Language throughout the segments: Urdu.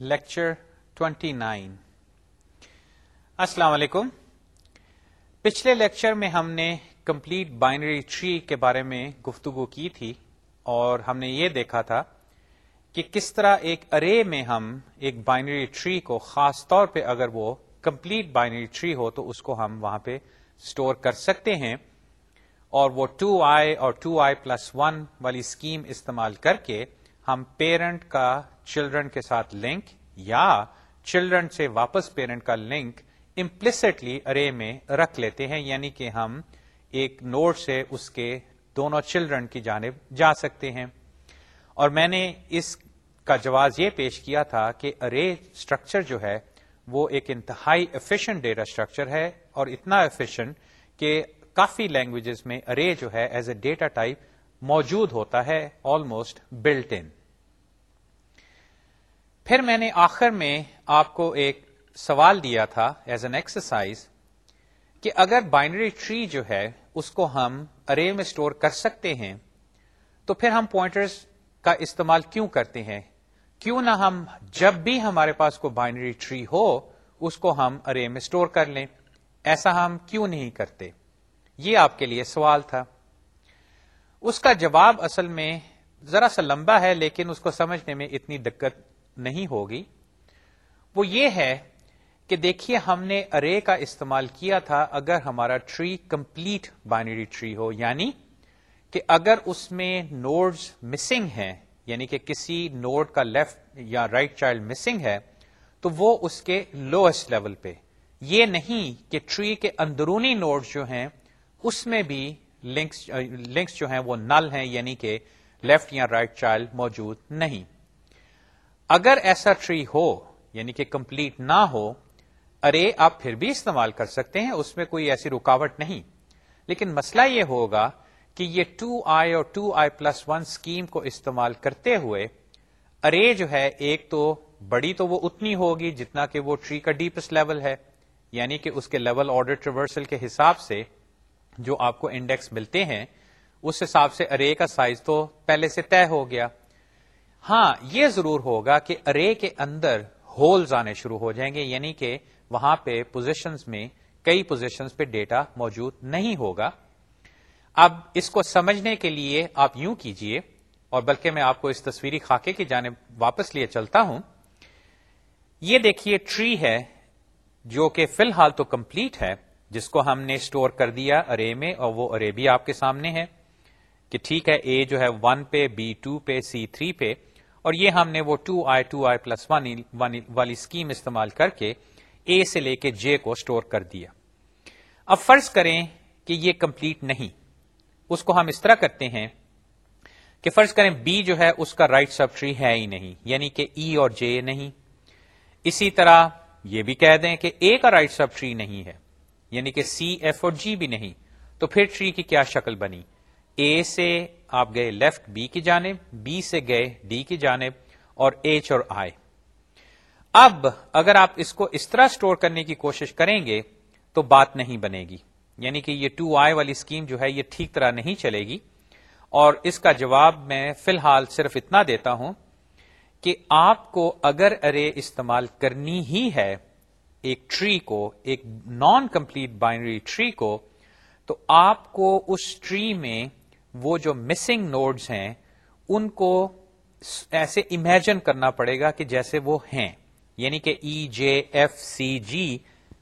Lecture twenty nine. السلام علیکم۔ پچھلے لیکچر میں ہم نے کمپلیٹ بائنری ٹری کے بارے میں گفتگو کی تھی اور ہم نے یہ دیکھا تھا کہ کس طرح ایک ارے میں ہم ایک بائنری ٹری کو خاص طور پہ اگر وہ کمپلیٹ بائنری ٹری ہو تو اس کو ہم وہاں پہ اسٹور کر سکتے ہیں اور وہ ٹو آئی اور ٹو آئی پلس ون والی اسکیم استعمال کر کے ہم پیرنٹ کا چلڈرن کے ساتھ لنک یا چلڈرن سے واپس پیرنٹ کا لنک امپلسٹلی ارے میں رکھ لیتے ہیں یعنی کہ ہم ایک نوٹ سے اس کے دونوں چلڈرن کی جانب جا سکتے ہیں اور میں نے اس کا جواز یہ پیش کیا تھا کہ ارے اسٹرکچر جو ہے وہ ایک انتہائی ایفیشنٹ ڈیٹا اسٹرکچر ہے اور اتنا ایفیشنٹ کہ کافی لینگویجز میں ارے جو ہے ایز اے ڈیٹا ٹائپ موجود ہوتا ہے آلموسٹ بلٹ ان پھر میں نے آخر میں آپ کو ایک سوال دیا تھا ایز این ایکسرسائز کہ اگر بائنری ٹری جو ہے اس کو ہم ارے میں اسٹور کر سکتے ہیں، تو پھر ہم پوائنٹرز کا استعمال کیوں کرتے ہیں؟ کیوں نہ ہم جب بھی ہمارے پاس کوئی بائنری ٹری ہو، اس کو ہم ارے میں اسٹور کر لیں۔ ایسا ہم کیوں نہیں کرتے؟ یہ آپ کے لیے سوال تھا۔ اس کا جواب اصل میں ذرا سا لمبا ہے، لیکن اس کو سمجھنے میں اتنی دقت نہیں ہوگی۔ وہ یہ ہے کہ دیکھیے ہم نے ارے کا استعمال کیا تھا اگر ہمارا ٹری کمپلیٹ بائنری ٹری ہو یعنی کہ اگر اس میں نوڈز مسنگ ہیں یعنی کہ کسی نوڈ کا لیفٹ یا رائٹ right چائلڈ مسنگ ہے، تو وہ اس کے لوئسٹ لیول پہ۔ یہ نہیں کہ ٹری کے اندرونی نوڈز جو ہیں، اس میں بھی لنکس لنکس جو ہیں وہ نل ہیں یعنی کہ لیفٹ یا رائٹ right چائلڈ موجود نہیں۔ اگر ایسا ٹری ہو یعنی کہ کمپلیٹ نہ ہو، ارے، آپ پھر بھی استعمال کر سکتے ہیں، اس میں کوئی ایسی رکاوٹ نہیں۔ لیکن مسئلہ یہ ہوگا کہ یہ ٹو آئی اور two I plus one scheme کو استعمال کرتے ہوئے، ارے جو ہے، ایک تو بڑی تو وہ اتنی ہوگی جتنا کہ وہ ٹری کا ڈیپسٹ لیول ہے۔ یعنی کہ اس کے لیول آرڈر ٹریورسل کے حساب سے جو آپ کو انڈیکس ملتے ہیں، اس حساب سے ارے کا سائز تو پہلے سے طے ہو گیا۔ ہاں یہ ضرور ہوگا کہ ارے کے اندر ہولز آنے شروع ہو جائیں گے یعنی کہ وہاں پہ پوزیشنز میں کئی پوزیشنز پہ ڈیٹا موجود نہیں ہوگا۔ اب اس کو سمجھنے کے لیے آپ یوں کیجیے، اور بلکہ میں آپ کو اس تصویری خاکے کی جانب واپس لیے چلتا ہوں۔ یہ دیکھیے ٹری ہے جو کہ فی الحال تو کمپلیٹ ہے، جس کو ہم نے اسٹور کر دیا ارے میں، اور وہ ارے بھی آپ کے سامنے ہے کہ ٹھیک ہے اے جو ہے ون پہ بی ٹو پہ سی تھری پہ۔ اور یہ ہم نے وہ two I two I plus one والی اسکیم استعمال کر کے اے سے لے کے جے کو اسٹور کر دیا۔ اب فرض کریں کہ یہ کمپلیٹ نہیں۔ اس کو ہم اس طرح کرتے ہیں کہ فرض کریں بی جو ہے اس کا رائٹ سب ٹری ہے ہی نہیں یعنی کہ ای e اور جے نہیں۔ اسی طرح یہ بھی کہہ دیں کہ اے کا رائٹ سب ٹری نہیں ہے یعنی کہ سی، ایف اور جی بھی نہیں۔ تو پھر ٹری کی کیا شکل بنی؟ اے سے آپ گئے لیفٹ بی کی جانب بی سے گئے ڈی کی جانب اور ایچ اور آئی اب اگر آپ اس کو اس طرح اسٹور کرنے کی کوشش کریں گے تو بات نہیں بنے گی۔ یعنی کہ یہ ٹو آئی والی اسکیم جو ہے یہ ٹھیک طرح نہیں چلے گی۔ اور اس کا جواب میں فی الحال صرف اتنا دیتا ہوں کہ آپ کو اگر ارے استعمال کرنی ہی ہے، ایک ٹری کو، ایک نان کمپلیٹ بائنری ٹری کو، تو آپ کو اس ٹری میں وہ جو مسنگ نوڈز ہیں، ان کو ایسے امیجن کرنا پڑے گا کہ جیسے وہ ہیں۔ یعنی کہ ای جے ایف سی جی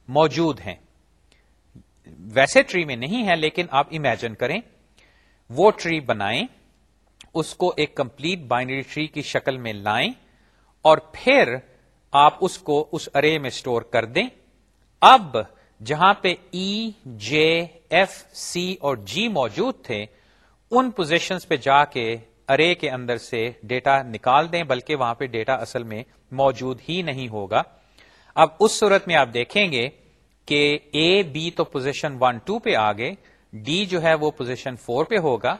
موجود ہیں۔ ویسے ٹری میں نہیں ہے لیکن آپ امیجن کریں۔ وہ ٹری بنائیں، اس کو ایک کمپلیٹ بائنری ٹری کی شکل میں لائیں اور پھر آپ اس کو اس ارے میں اسٹور کر دیں۔ اب جہاں پہ ای جے ایف سی اور جی موجود تھے ان پوزیشنز پہ جا کے ارے کے اندر سے ڈیٹا نکال دیں، بلکہ وہاں پہ ڈیٹا اصل میں موجود ہی نہیں ہوگا۔ اب اس صورت میں آپ دیکھیں گے کہ اے بی تو پوزیشن ون ٹو پہ آگے ڈی جو ہے وہ پوزیشن فور پہ ہوگا۔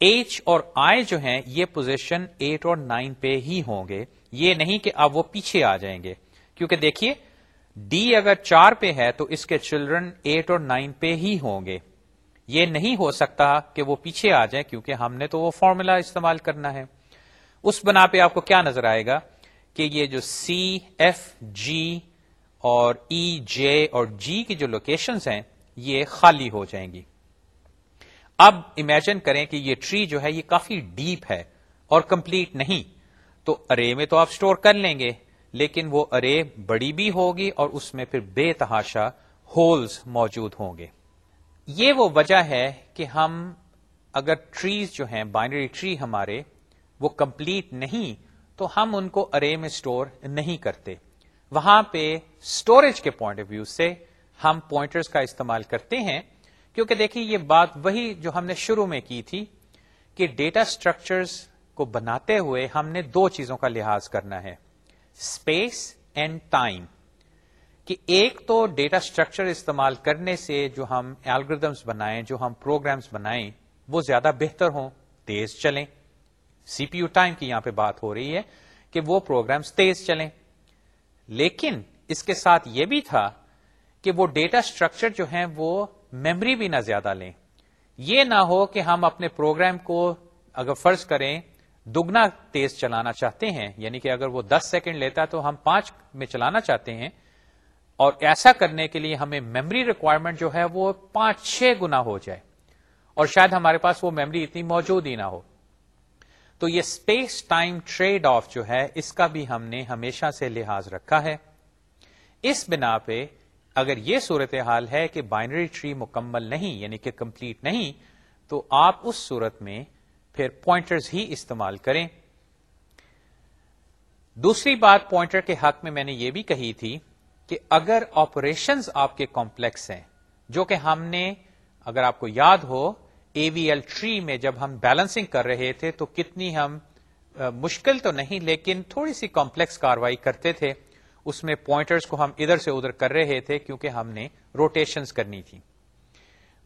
ایچ اور آئی جو ہیں، یہ پوزیشن ایٹ اور نائن پہ ہی ہوں گے۔ یہ نہیں کہ اب وہ پیچھے آ جائیں گے۔ کیونکہ دیکھیے ڈی اگر چار پہ ہے تو اس کے چلڈرن ایٹ اور نائن پہ ہی ہوں گے۔ یہ نہیں ہو سکتا کہ وہ پیچھے آ جائیں کیونکہ ہم نے تو وہ فارمولا استعمال کرنا ہے۔ اس بنا پہ آپ کو کیا نظر آئے گا کہ یہ جو سی ایف جی اور e, ای جے اور جی کی جو لوکیشنز ہیں، یہ خالی ہو جائیں گی۔ اب امیجن کریں کہ یہ ٹری جو ہے یہ کافی ڈیپ ہے اور کمپلیٹ نہیں۔ تو ارے میں تو آپ سٹور کر لیں گے، لیکن وہ ارے بڑی بھی ہوگی اور اس میں پھر بے تحاشا ہولز موجود ہوں گے۔ یہ وہ وجہ ہے کہ ہم اگر ٹریز جو ہیں بائنری ٹری ہمارے، وہ کمپلیٹ نہیں، تو ہم ان کو ارے میں سٹور نہیں کرتے۔ وہاں پہ سٹوریج کے پوائنٹ آف ویو سے ہم پوائنٹرز کا استعمال کرتے ہیں، کیونکہ دیکھیے یہ بات وہی جو ہم نے شروع میں کی تھی کہ ڈیٹا اسٹرکچرز کو بناتے ہوئے ہم نے دو چیزوں کا لحاظ کرنا ہے۔ اسپیس اینڈ ٹائم کہ ایک تو ڈیٹا اسٹرکچر استعمال کرنے سے جو ہم ایلگردمس بنائیں، جو ہم پروگرامس بنائیں، وہ زیادہ بہتر ہوں، تیز چلیں۔ سی پی یو ٹائم کی یہاں پہ بات ہو رہی ہے کہ وہ پروگرامس تیز چلیں۔ لیکن اس کے ساتھ یہ بھی تھا کہ وہ ڈیٹا اسٹرکچر جو ہیں وہ میمری بھی نہ زیادہ لیں۔ یہ نہ ہو کہ ہم اپنے پروگرام کو اگر فرض کریں دگنا تیز چلانا چاہتے ہیں یعنی کہ اگر وہ دس سیکنڈ لیتا تو ہم پانچ میں چلانا چاہتے ہیں اور ایسا کرنے کے لیے ہمیں میمری ریکوائرمنٹ جو ہے وہ پانچ چھ گنا ہو جائے۔ اور شاید ہمارے پاس وہ میمری اتنی موجود ہی نہ ہو۔ تو یہ اسپیس ٹائم ٹریڈ آف جو ہے، اس کا بھی ہم نے ہمیشہ سے لحاظ رکھا ہے۔ اس بنا پہ اگر یہ صورت حال ہے کہ بائنری ٹری مکمل نہیں یعنی کہ کمپلیٹ نہیں، تو آپ اس صورت میں پھر پوائنٹرز ہی استعمال کریں۔ دوسری بات پوائنٹر کے حق میں میں نے یہ بھی کہی تھی کہ اگر آپریشنز آپ کے کمپلیکس ہیں، جو کہ ہم نے، اگر آپ کو یاد ہو اے وی ایل ٹری میں جب ہم بیلنسنگ کر رہے تھے تو کتنی ہم مشکل تو نہیں لیکن تھوڑی سی کمپلیکس کاروائی کرتے تھے۔ اس میں پوائنٹرز کو ہم ادھر سے ادھر کر رہے تھے کیونکہ ہم نے روٹیشنز کرنی تھی۔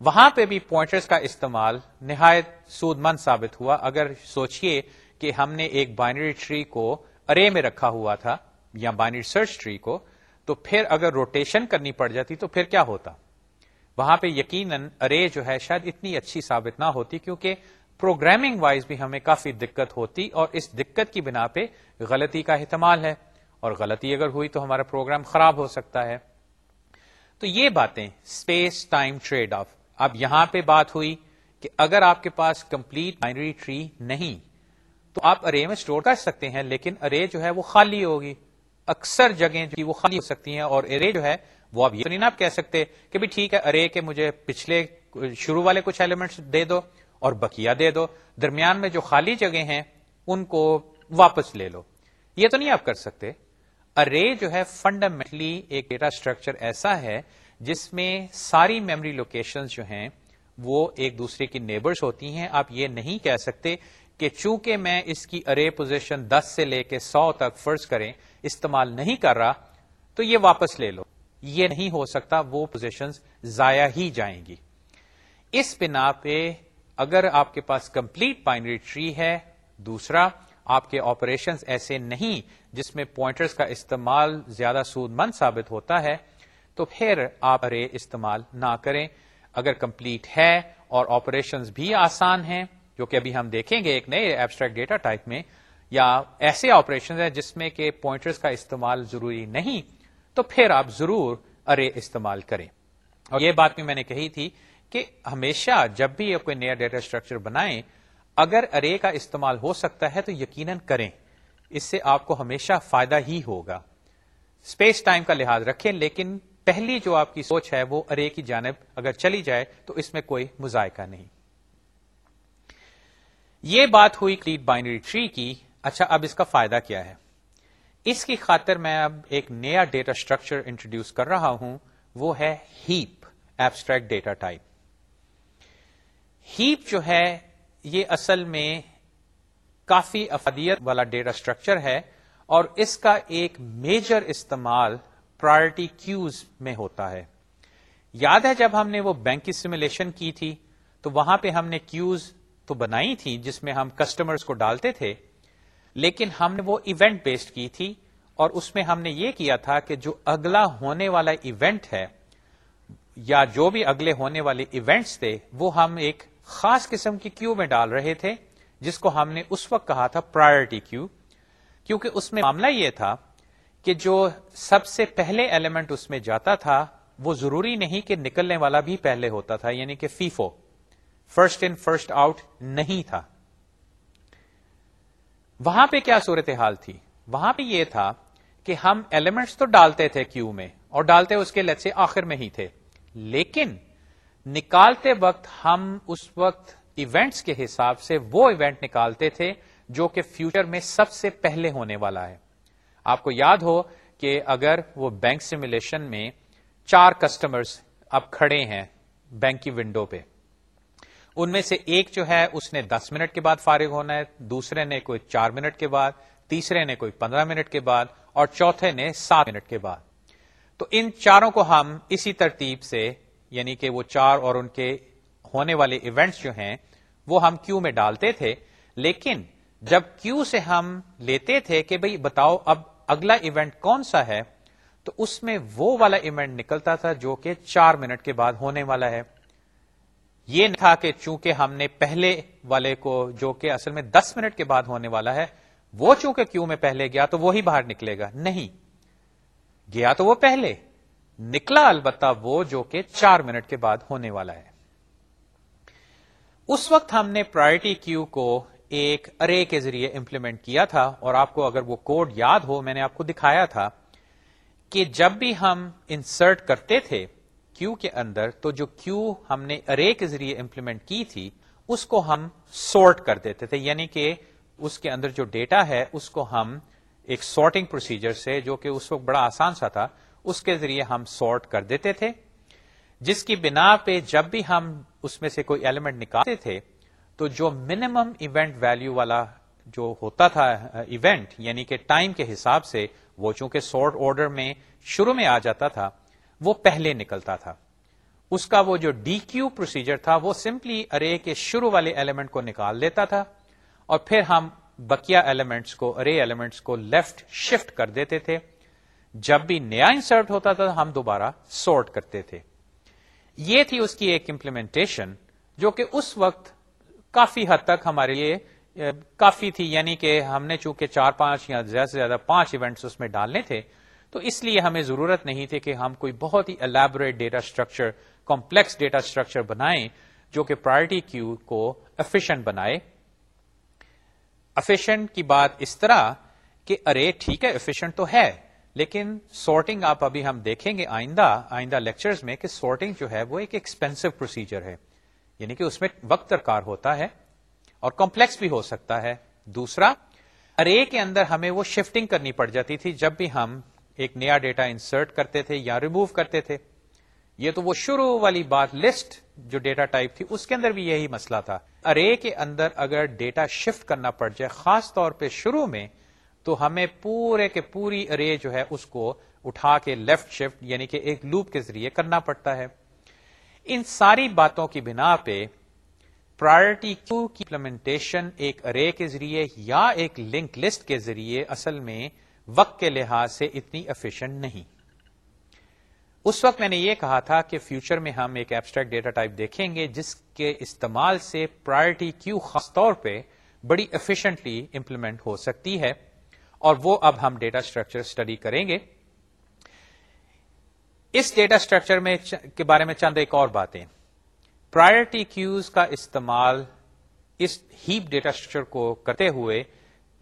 وہاں پہ بھی پوائنٹرز کا استعمال نہایت سود مند ثابت ہوا۔ اگر سوچئے کہ ہم نے ایک بائنری ٹری کو ارے میں رکھا ہوا تھا یا بائنری سرچ ٹری کو تو پھر اگر روٹیشن کرنی پڑ جاتی تو پھر کیا ہوتا؟ وہاں پہ یقیناً ارے جو ہے شاید اتنی اچھی ثابت نہ ہوتی کیونکہ پروگرامنگ وائز بھی ہمیں کافی دقت ہوتی اور اس دقت کی بنا پہ غلطی کا احتمال ہے اور غلطی اگر ہوئی تو ہمارا پروگرام خراب ہو سکتا ہے۔ تو یہ باتیں اسپیس ٹائم ٹریڈ آف اب یہاں پہ بات ہوئی کہ اگر آپ کے پاس کمپلیٹ بائنری ٹری نہیں تو آپ ارے میں اسٹور کر سکتے ہیں لیکن ارے جو ہے وہ خالی ہوگی۔ اکثر جگہیں جو وہ خالی ہو سکتی ہیں اور ارے جو ہے وہ اب یہ نہیں آپ کہہ سکتے کہ بھی ٹھیک ہے، ارے کے مجھے پچھلے شروع والے کچھ ایلیمنٹس دے دو اور بکیا دے دو، درمیان میں جو خالی جگہ ہیں ان کو واپس لے لو۔ یہ تو نہیں آپ کر سکتے۔ ارے جو ہے فنڈامنٹلی ایک ڈیٹا اسٹرکچر ایسا ہے جس میں ساری میموری لوکیشن جو ہیں وہ ایک دوسرے کی نیبرز ہوتی ہیں۔ آپ یہ نہیں کہہ سکتے کہ چونکہ میں اس کی ارے پوزیشن دس سے لے کے سو تک فرض کریں استعمال نہیں کر رہا، تو یہ واپس لے لو۔ یہ نہیں ہو سکتا، وہ پوزیشن ضائع ہی جائیں گی۔ اس بنا پہ اگر آپ کے پاس کمپلیٹ بائنری ٹری ہے، دوسرا، آپ کے آپریشنز ایسے نہیں جس میں پوائنٹرز کا استعمال زیادہ سود مند ثابت ہوتا ہے، تو پھر آپ ارے استعمال نہ کریں۔ اگر کمپلیٹ ہے اور آپریشنز بھی آسان ہیں، جو کہ ابھی ہم دیکھیں گے ایک نئے ایبسٹریکٹ ڈیٹا ٹائپ میں یا ایسے آپریشن ہیں جس میں کہ پوائنٹرز کا استعمال ضروری نہیں تو پھر آپ ضرور ارے استعمال کریں۔ اور یہ بات بھی میں نے کہی تھی کہ ہمیشہ جب بھی آپ کوئی نیا ڈیٹا اسٹرکچر بنائیں اگر ارے کا استعمال ہو سکتا ہے تو یقیناً کریں۔ اس سے آپ کو ہمیشہ فائدہ ہی ہوگا۔ اسپیس ٹائم کا لحاظ رکھیں لیکن پہلی جو آپ کی سوچ ہے وہ ارے کی جانب اگر چلی جائے تو اس میں کوئی مذائقہ نہیں۔ یہ بات ہوئی کلیٹ بائنری ٹری کی۔ اچھا اب اس کا فائدہ کیا ہے؟ اس کی خاطر میں اب ایک نیا ڈیٹا اسٹرکچر انٹروڈیوس کر رہا ہوں، وہ ہے heap abstract data type heap جو ہے، یہ اصل میں کافی افادیت والا ڈیٹا اسٹرکچر ہے اور اس کا ایک میجر استعمال پرائرٹی کیوز میں ہوتا ہے۔ یاد ہے جب ہم نے وہ بینک کی سیمولیشن کی تھی، تو وہاں پہ ہم نے کیوز تو بنائی تھی جس میں ہم کسٹمرز کو ڈالتے تھے لیکن ہم نے وہ ایونٹ بیسڈ کی تھی اور اس میں ہم نے یہ کیا تھا کہ جو اگلا ہونے والا ایونٹ ہے یا جو بھی اگلے ہونے والے ایونٹس تھے، وہ ہم ایک خاص قسم کی کیو میں ڈال رہے تھے، جس کو ہم نے اس وقت کہا تھا پرائرٹی کیو کیونکہ اس میں معاملہ یہ تھا کہ جو سب سے پہلے ایلیمنٹ اس میں جاتا تھا، وہ ضروری نہیں کہ نکلنے والا بھی پہلے ہوتا تھا یعنی کہ FIFO first in first out نہیں تھا۔ وہاں پہ کیا صورت حال تھی؟ وہاں پہ یہ تھا کہ ہم ایلیمنٹس تو ڈالتے تھے کیو میں اور ڈالتے اس کے لت سے آخر میں ہی تھے۔ لیکن نکالتے وقت ہم اس وقت ایونٹس کے حساب سے وہ ایونٹ نکالتے تھے جو کہ فیوچر میں سب سے پہلے ہونے والا ہے۔ آپ کو یاد ہو کہ اگر وہ بینک سیمولیشن میں چار کسٹمرز اب کھڑے ہیں بینک کی ونڈو پہ۔ ان میں سے ایک جو ہے، اس نے دس منٹ کے بعد فارغ ہونا ہے، دوسرے نے کوئی چار منٹ کے بعد، تیسرے نے کوئی پندرہ منٹ کے بعد، اور چوتھے نے سات منٹ کے بعد۔ تو ان چاروں کو ہم اسی ترتیب سے یعنی کہ وہ چار اور ان کے ہونے والے ایونٹس جو ہیں، وہ ہم کیو میں ڈالتے تھے۔ لیکن جب کیو سے ہم لیتے تھے کہ بھئی بتاؤ اب اگلا ایونٹ کون سا ہے، تو اس میں وہ والا ایونٹ نکلتا تھا جو کہ چار منٹ کے بعد ہونے والا ہے۔ یہ تھا کہ چونکہ ہم نے پہلے والے کو جو کہ اصل میں دس منٹ کے بعد ہونے والا ہے، وہ چونکہ کیوں میں پہلے گیا تو وہی باہر نکلے گا؟ نہیں۔ گیا تو وہ پہلے۔ نکلا البتہ وہ جو کہ چار منٹ کے بعد ہونے والا ہے۔ اس وقت ہم نے پرائرٹی کیو کو ایک ارے کے ذریعے امپلیمنٹ کیا تھا اور آپ کو اگر وہ کوڈ یاد ہو، میں نے آپ کو دکھایا تھا کہ جب بھی ہم انسرٹ کرتے تھے کیو کے اندر تو جو کیو ہم نے ارے کے ذریعے امپلیمنٹ کی تھی، اس کو ہم سورٹ کر دیتے تھے یعنی کہ اس کے اندر جو ڈیٹا ہے، اس کو ہم ایک سارٹنگ پروسیجر سے، جو کہ اس وقت بڑا آسان سا تھا، اس کے ذریعے ہم سارٹ کر دیتے تھے۔ جس کی بنا پہ جب بھی ہم اس میں سے کوئی ایلیمنٹ نکالتے تھے، تو جو منیمم ایونٹ ویلو والا جو ہوتا تھا ایونٹ یعنی کہ ٹائم کے حساب سے، وہ چونکہ سارٹ آرڈر میں شروع میں آ جاتا تھا وہ پہلے نکلتا تھا۔ اس کا وہ جو ڈی کیو پروسیجر تھا، وہ سمپلی ارے کے شروع والے ایلیمنٹ کو نکال دیتا تھا اور پھر ہم بکیا ایلیمنٹس کو ارے ایلیمنٹس کو لیفٹ شفٹ کر دیتے تھے۔ جب بھی نیا انسرٹ ہوتا تھا، ہم دوبارہ سورٹ کرتے تھے۔ یہ تھی اس کی ایک امپلیمنٹیشن جو کہ اس وقت کافی حد تک ہمارے لیے کافی تھی۔ یعنی کہ ہم نے چونکہ چار پانچ یا زیادہ سے زیادہ پانچ ایونٹس اس میں ڈالنے تھے تو اس لیے ہمیں ضرورت نہیں تھی کہ ہم کوئی بہت ہی elaborate data structure complex data structure بنائیں جو کہ پرائرٹی کیو کو افیشنٹ بنائے۔ افیشنٹ کی بات اس طرح کہ ارے ٹھیک ہے افیشنٹ تو ہے، لیکن سارٹنگ آپ ابھی ہم دیکھیں گے آئندہ آئندہ لیکچرز میں کہ سارٹنگ جو ہے وہ ایک ایکسپینسو پروسیجر ہے۔ یعنی کہ اس میں وقت درکار ہوتا ہے اور کمپلیکس بھی ہو سکتا ہے۔ دوسرا، ارے کے اندر ہمیں وہ شفٹنگ کرنی پڑ جاتی تھی جب بھی ہم ایک نیا ڈیٹا انسرٹ کرتے تھے یا ریموو کرتے تھے، یہ تو وہ شروع والی بات لسٹ جو ڈیٹا ٹائپ تھی، اس کے اندر بھی یہی مسئلہ تھا۔ ارے کے اندر اگر ڈیٹا شفٹ کرنا پڑ جائے، خاص طور پہ شروع میں، تو ہمیں پورے کے پوری ارے جو ہے، اس کو اٹھا کے لیفٹ شفٹ یعنی کہ ایک لوپ کے ذریعے کرنا پڑتا ہے۔ ان ساری باتوں کی بنا پہ پرائرٹی کیو کی امپلیمنٹیشن ایک ارے کے ذریعے یا ایک لنک لسٹ کے ذریعے اصل میں وقت کے لحاظ سے اتنی افیشینٹ نہیں۔ اس وقت میں نے یہ کہا تھا کہ فیوچر میں ہم ایک ایبسٹریکٹ ڈیٹا ٹائپ دیکھیں گے جس کے استعمال سے پرائرٹی کیو خاص طور پہ بڑی افیشنٹلی امپلیمنٹ ہو سکتی ہے اور وہ اب ہم ڈیٹا اسٹرکچر اسٹڈی کریں گے۔ اس ڈیٹا اسٹرکچر میں کے بارے میں چند ایک اور باتیں۔ پرائرٹی کیوز کا استعمال اس ہیپ ڈیٹا اسٹرکچر کو کرتے ہوئے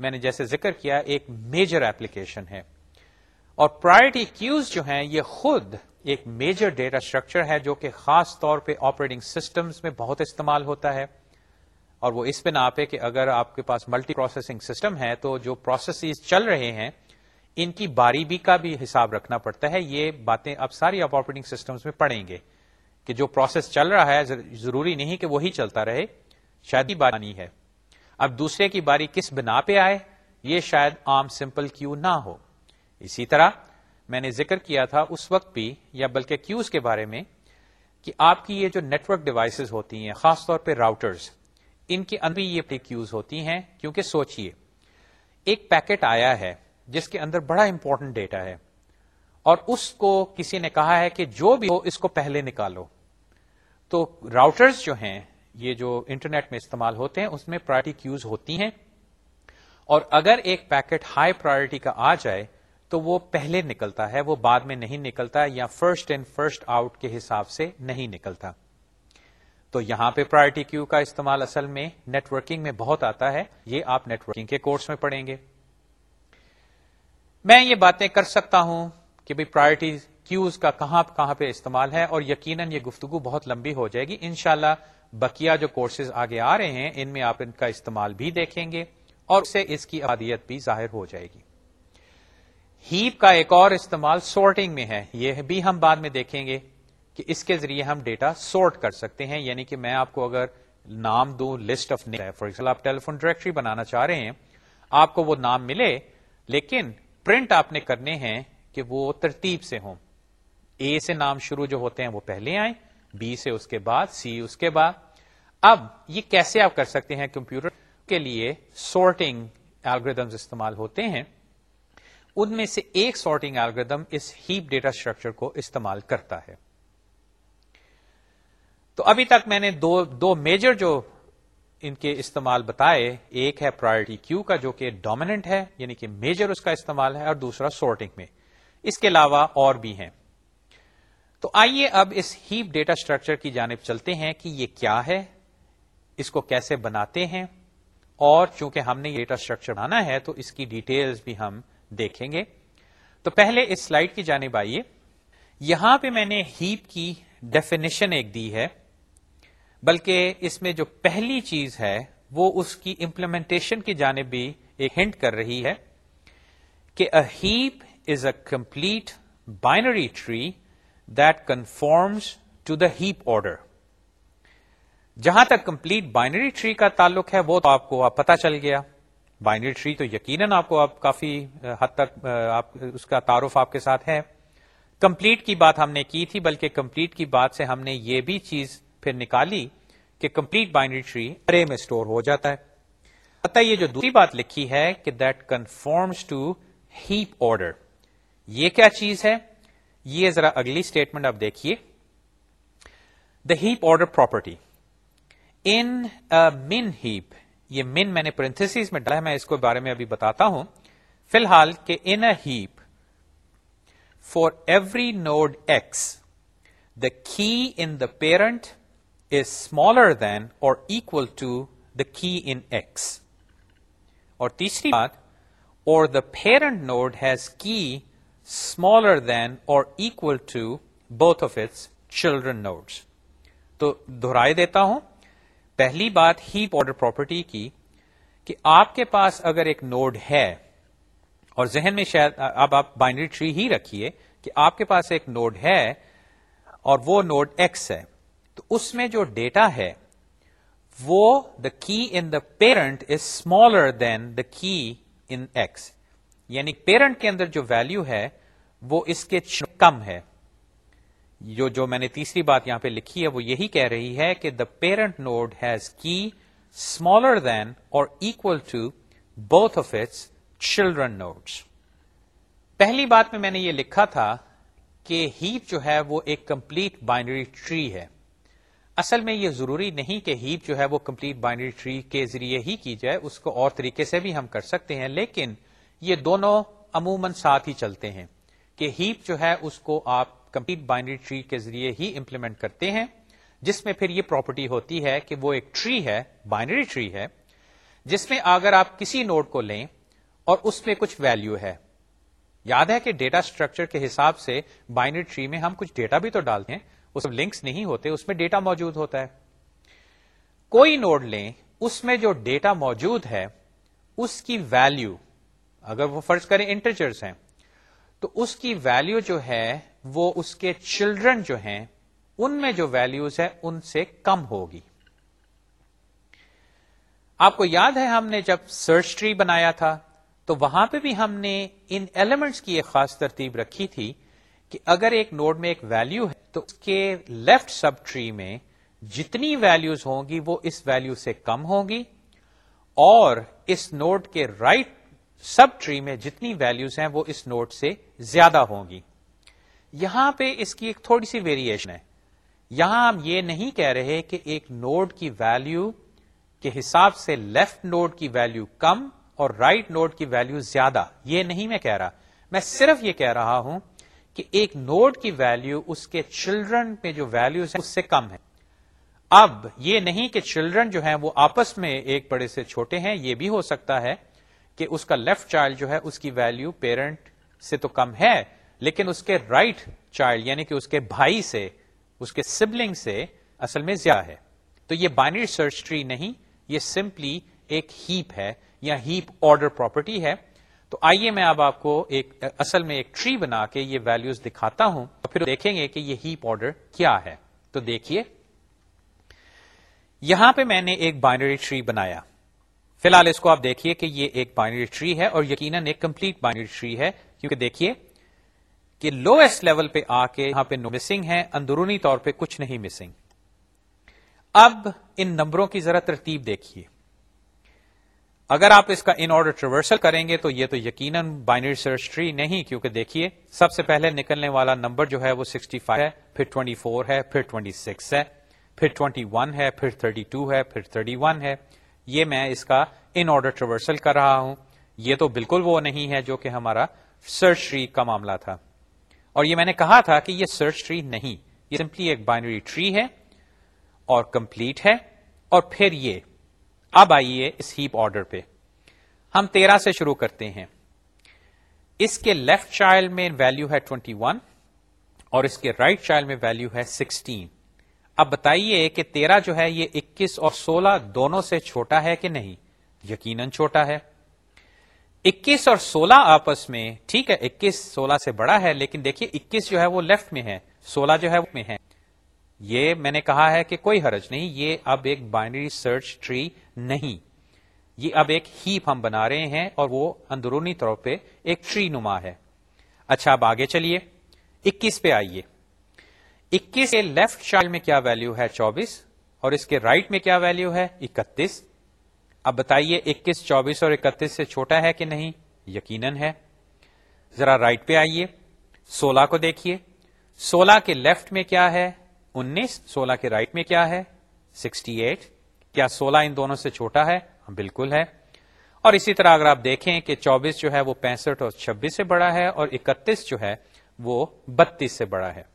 میں نے جیسے ذکر کیا، ایک میجر ایپلیکیشن ہے۔ اور پرائرٹی کیوز جو ہیں، یہ خود ایک میجر ڈیٹا اسٹرکچر ہے جو کہ خاص طور پہ آپریٹنگ سسٹمز میں بہت استعمال ہوتا ہے۔ اور وہ اس پہ نہ پہ کہ اگر آپ کے پاس ملٹی پروسیسنگ سسٹم ہے تو جو پروسیسز چل رہے ہیں، ان کی باری بھی کا بھی حساب رکھنا پڑتا ہے۔ یہ باتیں اب ساری آپ آپریٹنگ سسٹمز میں پڑیں گے کہ جو پروسیس چل رہا ہے، ضروری نہیں کہ وہی چلتا رہے۔ شاید بانی ہے۔ اب دوسرے کی باری کس بنا پہ آئے؟ یہ شاید عام سمپل کیو نہ ہو۔ اسی طرح میں نے ذکر کیا تھا اس وقت بھی، یا بلکہ کیوز کے بارے میں، کہ آپ کی یہ جو نیٹورک ڈیوائسز ہوتی ہیں، خاص طور پہ راؤٹرز، ان کے اندر یہ کیوز ہوتی ہیں، کیونکہ سوچئے، ایک پیکٹ آیا ہے جس کے اندر بڑا امپورٹنٹ ڈیٹا ہے، اور اس کو کسی نے کہا ہے کہ جو بھی ہو، اس کو پہلے نکالو۔ تو راؤٹرز جو ہیں یہ جو انٹرنیٹ میں استعمال ہوتے ہیں، اس میں پرائرٹی کیوز ہوتی ہیں۔ اور اگر ایک پیکٹ ہائی پرائرٹی کا آ جائے، تو وہ پہلے نکلتا ہے، وہ بعد میں نہیں نکلتا یا فرسٹ اینڈ فرسٹ آؤٹ کے حساب سے نہیں نکلتا۔ تو یہاں پہ پرائرٹی کیو کا استعمال اصل میں نیٹورکنگ میں بہت آتا ہے۔ یہ آپ نیٹورکنگ کے کورس میں پڑھیں گے۔ میں یہ باتیں کر سکتا ہوں کہ بھائی پرائرٹی کیوز کا کہاں کہاں پہ استعمال ہے، اور یقیناً یہ گفتگو بہت لمبی ہو جائے گی۔ انشاءاللہ بکیا جو کورسز آگے آ رہے ہیں، ان میں آپ ان کا استعمال بھی دیکھیں گے اور اسے اس کی عادیت بھی ظاہر ہو جائے گی۔ ہیپ کا ایک اور استعمال سورٹنگ میں ہے۔ یہ بھی ہم بعد میں دیکھیں گے کہ اس کے ذریعے ہم ڈیٹا سورٹ کر سکتے ہیں۔ یعنی کہ میں آپ کو اگر نام دوں لسٹ آف فار ایگزامپل آپ ٹیلیفون ڈائریکٹری بنانا چاہ رہے ہیں، آپ کو وہ نام ملے، لیکن پرنٹ آپ نے کرنے ہیں کہ وہ ترتیب سے ہوں۔ اے سے نام شروع جو ہوتے ہیں وہ پہلے آئیں۔ بی سے اس کے بعد، سی اس کے بعد۔ اب یہ کیسے آپ کر سکتے ہیں کمپیوٹر کے لیے سورٹنگ الگریدمز استعمال ہوتے ہیں؟ ان میں سے ایک سارٹنگ الگریدم اس ہیپ ڈیٹا اسٹرکچر کو استعمال کرتا ہے۔ تو ابھی تک میں نے دو دو میجر جو ان کے استعمال بتائے، ایک ہے پرائرٹی کیو کا جو کہ ڈومیننٹ ہے یعنی کہ میجر اس کا استعمال ہے، اور دوسرا سورٹنگ میں۔ اس کے علاوہ اور بھی ہیں۔ تو آئیے اب اس ہیپ ڈیٹا اسٹرکچر کی جانب چلتے ہیں کہ یہ کیا ہے، اس کو کیسے بناتے ہیں، اور چونکہ ہم نے یہ ڈیٹا اسٹرکچر بنانا ہے تو اس کی ڈیٹیلز بھی ہم دیکھیں گے۔ تو پہلے اس سلائڈ کی جانب آئیے۔ یہاں پہ میں نے ہیپ کی ڈیفینیشن ایک دی ہے، بلکہ اس میں جو پہلی چیز ہے، وہ اس کی امپلیمنٹیشن کی جانب بھی ایک ہنٹ کر رہی ہے کہ a heap is a complete binary tree that conforms to the heap order جہاں تک کمپلیٹ بائنری ٹری کا تعلق ہے، وہ تو آپ کو پتا چل گیا۔ بائنری ٹری تو یقیناً آپ کو آپ کافی حد تک آپ، اس کا تعارف آپ کے ساتھ ہے۔ کمپلیٹ کی بات ہم نے کی تھی، بلکہ کمپلیٹ کی بات سے ہم نے یہ بھی چیز پھر نکالی کہ کمپلیٹ بائنری ٹری ارے میں اسٹور ہو جاتا ہے۔ پتہ یہ جو دوسری بات لکھی ہے کہ that conforms to heap order یہ کیا چیز ہے؟ یہ ذرا اگلی اسٹیٹمنٹ آپ دیکھیے. The heap order property in min heap یہ من میں نے پرنتھس میں ڈالا ہے، میں اس کو بارے میں ابھی بتاتا ہوں. فی الحال کہ in heap for every node x the key in the parent is smaller than or equal to the key in X. اور تیسری بات اور the parent node has key smaller than or equal to both of its children nodes تو دہرائی دیتا ہوں، پہلی بات ہیپ آرڈر پراپرٹی کی کہ آپ کے پاس اگر ایک نوڈ ہے اور ذہن میں شاید اب آپ بائنری ٹری ہی رکھیے کہ آپ کے پاس ایک نوڈ ہے اور وہ نوڈ ایکس ہے، تو اس میں جو ڈیٹا ہے وہ دا key in the parent is smaller than the key in x یعنی پیرنٹ کے اندر جو ویلو ہے، وہ اس کے کم ہے۔ جو جو میں نے تیسری بات یہاں پہ لکھی ہے، وہ یہی کہہ رہی ہے کہ the parent node has key smaller than or equal to both of its children nodes پہلی بات میں میں نے یہ لکھا تھا کہ ہیپ جو ہے، وہ ایک کمپلیٹ بائنری ٹری ہے۔ اصل میں یہ ضروری نہیں کہ ہیپ جو ہے، وہ کمپلیٹ بائنری ٹری کے ذریعے ہی کی جائے، اس کو اور طریقے سے بھی ہم کر سکتے ہیں، لیکن یہ دونوں عموماً ساتھ ہی چلتے ہیں کہ ہیپ جو ہے اس کو آپ کمپلیٹ بائنری ٹری کے ذریعے ہی امپلیمنٹ کرتے ہیں، جس میں پھر یہ پراپرٹی ہوتی ہے کہ وہ ایک ٹری ہے، بائنری ٹری ہے، جس میں اگر آپ کسی نوڈ کو لیں اور اس میں کچھ ویلو ہے۔ یاد ہے کہ ڈیٹا اسٹرکچر کے حساب سے بائنری ٹری میں ہم کچھ ڈیٹا بھی تو ڈالتے ہیں، اس میں لنکس نہیں ہوتے، اس میں ڈیٹا موجود ہوتا ہے۔ کوئی نوڈ لیں، اس میں جو ڈیٹا موجود ہے، اس کی ویلو اگر وہ فرض کریں انٹرچرس ہیں، تو اس کی ویلو جو ہے، وہ اس کے چلڈرن جو ہیں، ان میں جو ویلوز ہے ان سے کم ہوگی۔ آپ کو یاد ہے، ہم نے جب سرچ ٹری بنایا تھا، تو وہاں پہ بھی ہم نے ان ایلیمنٹس کی ایک خاص ترتیب رکھی تھی کہ اگر ایک نوڈ میں ایک ویلو ہے، تو اس کے لیفٹ سب ٹری میں جتنی ویلوز ہوں گی، وہ اس ویلو سے کم ہوں گی اور اس نوٹ کے رائٹ سب ٹری میں جتنی ویلوز ہیں وہ اس نوٹ سے زیادہ ہوں گی۔ یہاں پہ اس کی ایک تھوڑی سی ویریشن ہے۔ یہاں ہم یہ نہیں کہہ رہے کہ ایک نوڈ کی ویلو کے حساب سے لیفٹ نوڈ کی ویلو کم اور رائٹ right نوڈ کی ویلو زیادہ۔ یہ نہیں میں کہہ رہا۔ میں صرف یہ کہہ رہا ہوں کہ ایک نوڈ کی ویلو اس کے چلڈرن میں جو ویلوز ہیں اس سے کم ہے۔ اب یہ نہیں کہ چلڈرن جو ہیں وہ آپس میں ایک بڑے سے چھوٹے ہیں، یہ بھی ہو سکتا ہے۔ کہ اس کا لیفٹ چائلڈ جو ہے اس کی ویلو پیرنٹ سے تو کم ہے، لیکن اس کے رائٹ right چائلڈ یعنی کہ اس کے بھائی سے، اس کے سبلنگ سے اصل میں زیادہ ہے۔ تو یہ بائنری سرچ ٹری نہیں، یہ سمپلی ایک ہیپ ہے یا ہیپ آرڈر پراپرٹی ہے۔ تو آئیے میں اب آپ کو ایک اصل میں ایک ٹری بنا کے یہ ویلوز دکھاتا ہوں پھر دیکھیں گے کہ یہ ہیپ آرڈر کیا ہے۔ تو دیکھیے۔ یہاں پہ میں نے ایک بائنری ٹری بنایا۔ فی الحال اس کو آپ دیکھیے کہ یہ ایک بائنری ٹری ہے اور یقیناً ایک کمپلیٹ بائنری ٹری ہے۔ کیونکہ دیکھیے کہ لوئسٹ لیول پہ آ کے یہاں پہ مسنگ ہے، اندرونی طور پہ کچھ نہیں مسنگ اب ان نمبروں کی ذرا ترتیب دیکھیے۔ اگر آپ اس کا ان آرڈر ٹریورسل کریں گے تو یہ تو یقیناً بائنری سرچ ٹری نہیں، کیونکہ دیکھیے سب سے پہلے نکلنے والا نمبر جو ہے وہ 65 ہے، پھر 24 ہے، پھر 26 ہے، پھر 21 ہے، پھر 32 ہے، پھر 31 ہے۔ یہ میں اس کا ان آرڈر ٹریورسل کر رہا ہوں۔ یہ تو بالکل وہ نہیں ہے جو کہ ہمارا سرچ ٹری کا معاملہ تھا۔ اور یہ میں نے کہا تھا کہ یہ سرچ ٹری نہیں، یہ سمپلی ایک بائنری ٹری ہے اور کمپلیٹ ہے۔ اور پھر یہ، اب آئیے اس ہیپ آرڈر پہ۔ ہم تیرہ سے شروع کرتے ہیں۔ اس کے لیفٹ چائلڈ میں ویلو ہے 21 اور اس کے رائٹ right چائلڈ میں ویلو ہے 16 اب بتائیے کہ تیرہ جو ہے یہ اکیس اور سولہ دونوں سے چھوٹا ہے کہ نہیں؟ یقیناً چھوٹا ہے۔ اکیس اور سولہ آپس میں، ٹھیک ہے، اکیس سولہ سے بڑا ہے، لیکن دیکھیے اکیس جو ہے وہ لیفٹ میں ہے، سولہ جو ہے وہ میں ہے۔ یہ میں نے کہا ہے کہ کوئی حرج نہیں، یہ اب ایک بائنری سرچ ٹری نہیں۔ یہ اب ایک ہیپ ہم بنا رہے ہیں اور وہ اندرونی طور پہ ایک ٹری نما ہے۔ اچھا اب آگے چلیے۔ اکیس پہ آئیے۔ اکیس کے لیفٹ چائلڈ میں کیا ویلو ہے چوبیس؟ اور اس کے رائٹ right میں کیا ویلو ہے؟ اکتیس۔ اب بتائیے اکیس، چوبیس اور اکتیس سے چھوٹا ہے کہ نہیں؟ یقیناً ہے۔ ذرا رائٹ پہ آئیے۔ سولہ کو دیکھیے۔ سولہ کے لیفٹ میں کیا ہے؟ انیس۔ سولہ کے رائٹ میں کیا ہے؟ Sixty eight. کیا سولہ ان دونوں سے چھوٹا ہے؟ بالکل ہے۔ اور اسی طرح اگر آپ دیکھیں کہ چوبیس جو ہے وہ پینسٹھ اور چھبیس سے بڑا ہے اور اکتیس جو ہے وہ بتیس سے بڑا ہے۔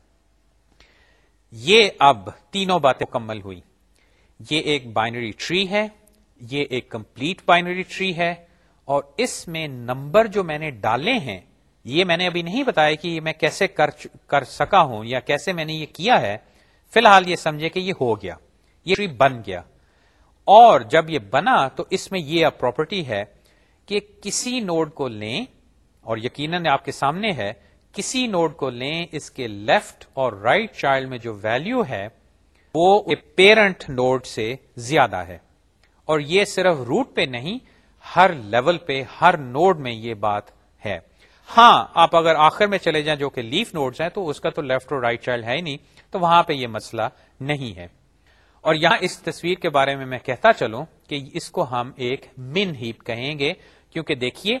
یہ اب تینوں باتیں مکمل ہوئی۔ یہ ایک بائنری ٹری ہے، یہ ایک کمپلیٹ بائنری ٹری ہے، اور اس میں نمبر جو میں نے ڈالے ہیں، یہ میں نے ابھی نہیں بتایا کہ یہ میں کیسے کر کر سکا ہوں یا کیسے میں نے یہ کیا ہے۔ فی الحال یہ سمجھے کہ یہ ہو گیا، یہ ٹری بن گیا۔ اور جب یہ بنا تو اس میں یہ اب پراپرٹی ہے کہ کسی نوڈ کو لیں، اور یقیناً آپ کے سامنے ہے کسی نوڈ کو لیں، اس کے لیفٹ اور رائٹ right چائلڈ میں جو ویلو ہے، وہ پیرنٹ نوڈ سے زیادہ ہے۔ اور یہ صرف روٹ پہ نہیں، ہر لیول پہ، ہر نوڈ میں یہ بات ہے۔ ہاں آپ اگر آخر میں چلے جائیں جو کہ لیف نوڈز ہیں، تو اس کا تو لیفٹ اور رائٹ right چائلڈ ہے ہی نہیں، تو وہاں پہ یہ مسئلہ نہیں ہے۔ اور یہاں اس تصویر کے بارے میں میں کہتا چلوں کہ اس کو ہم ایک من ہیپ کہیں گے، کیونکہ دیکھیے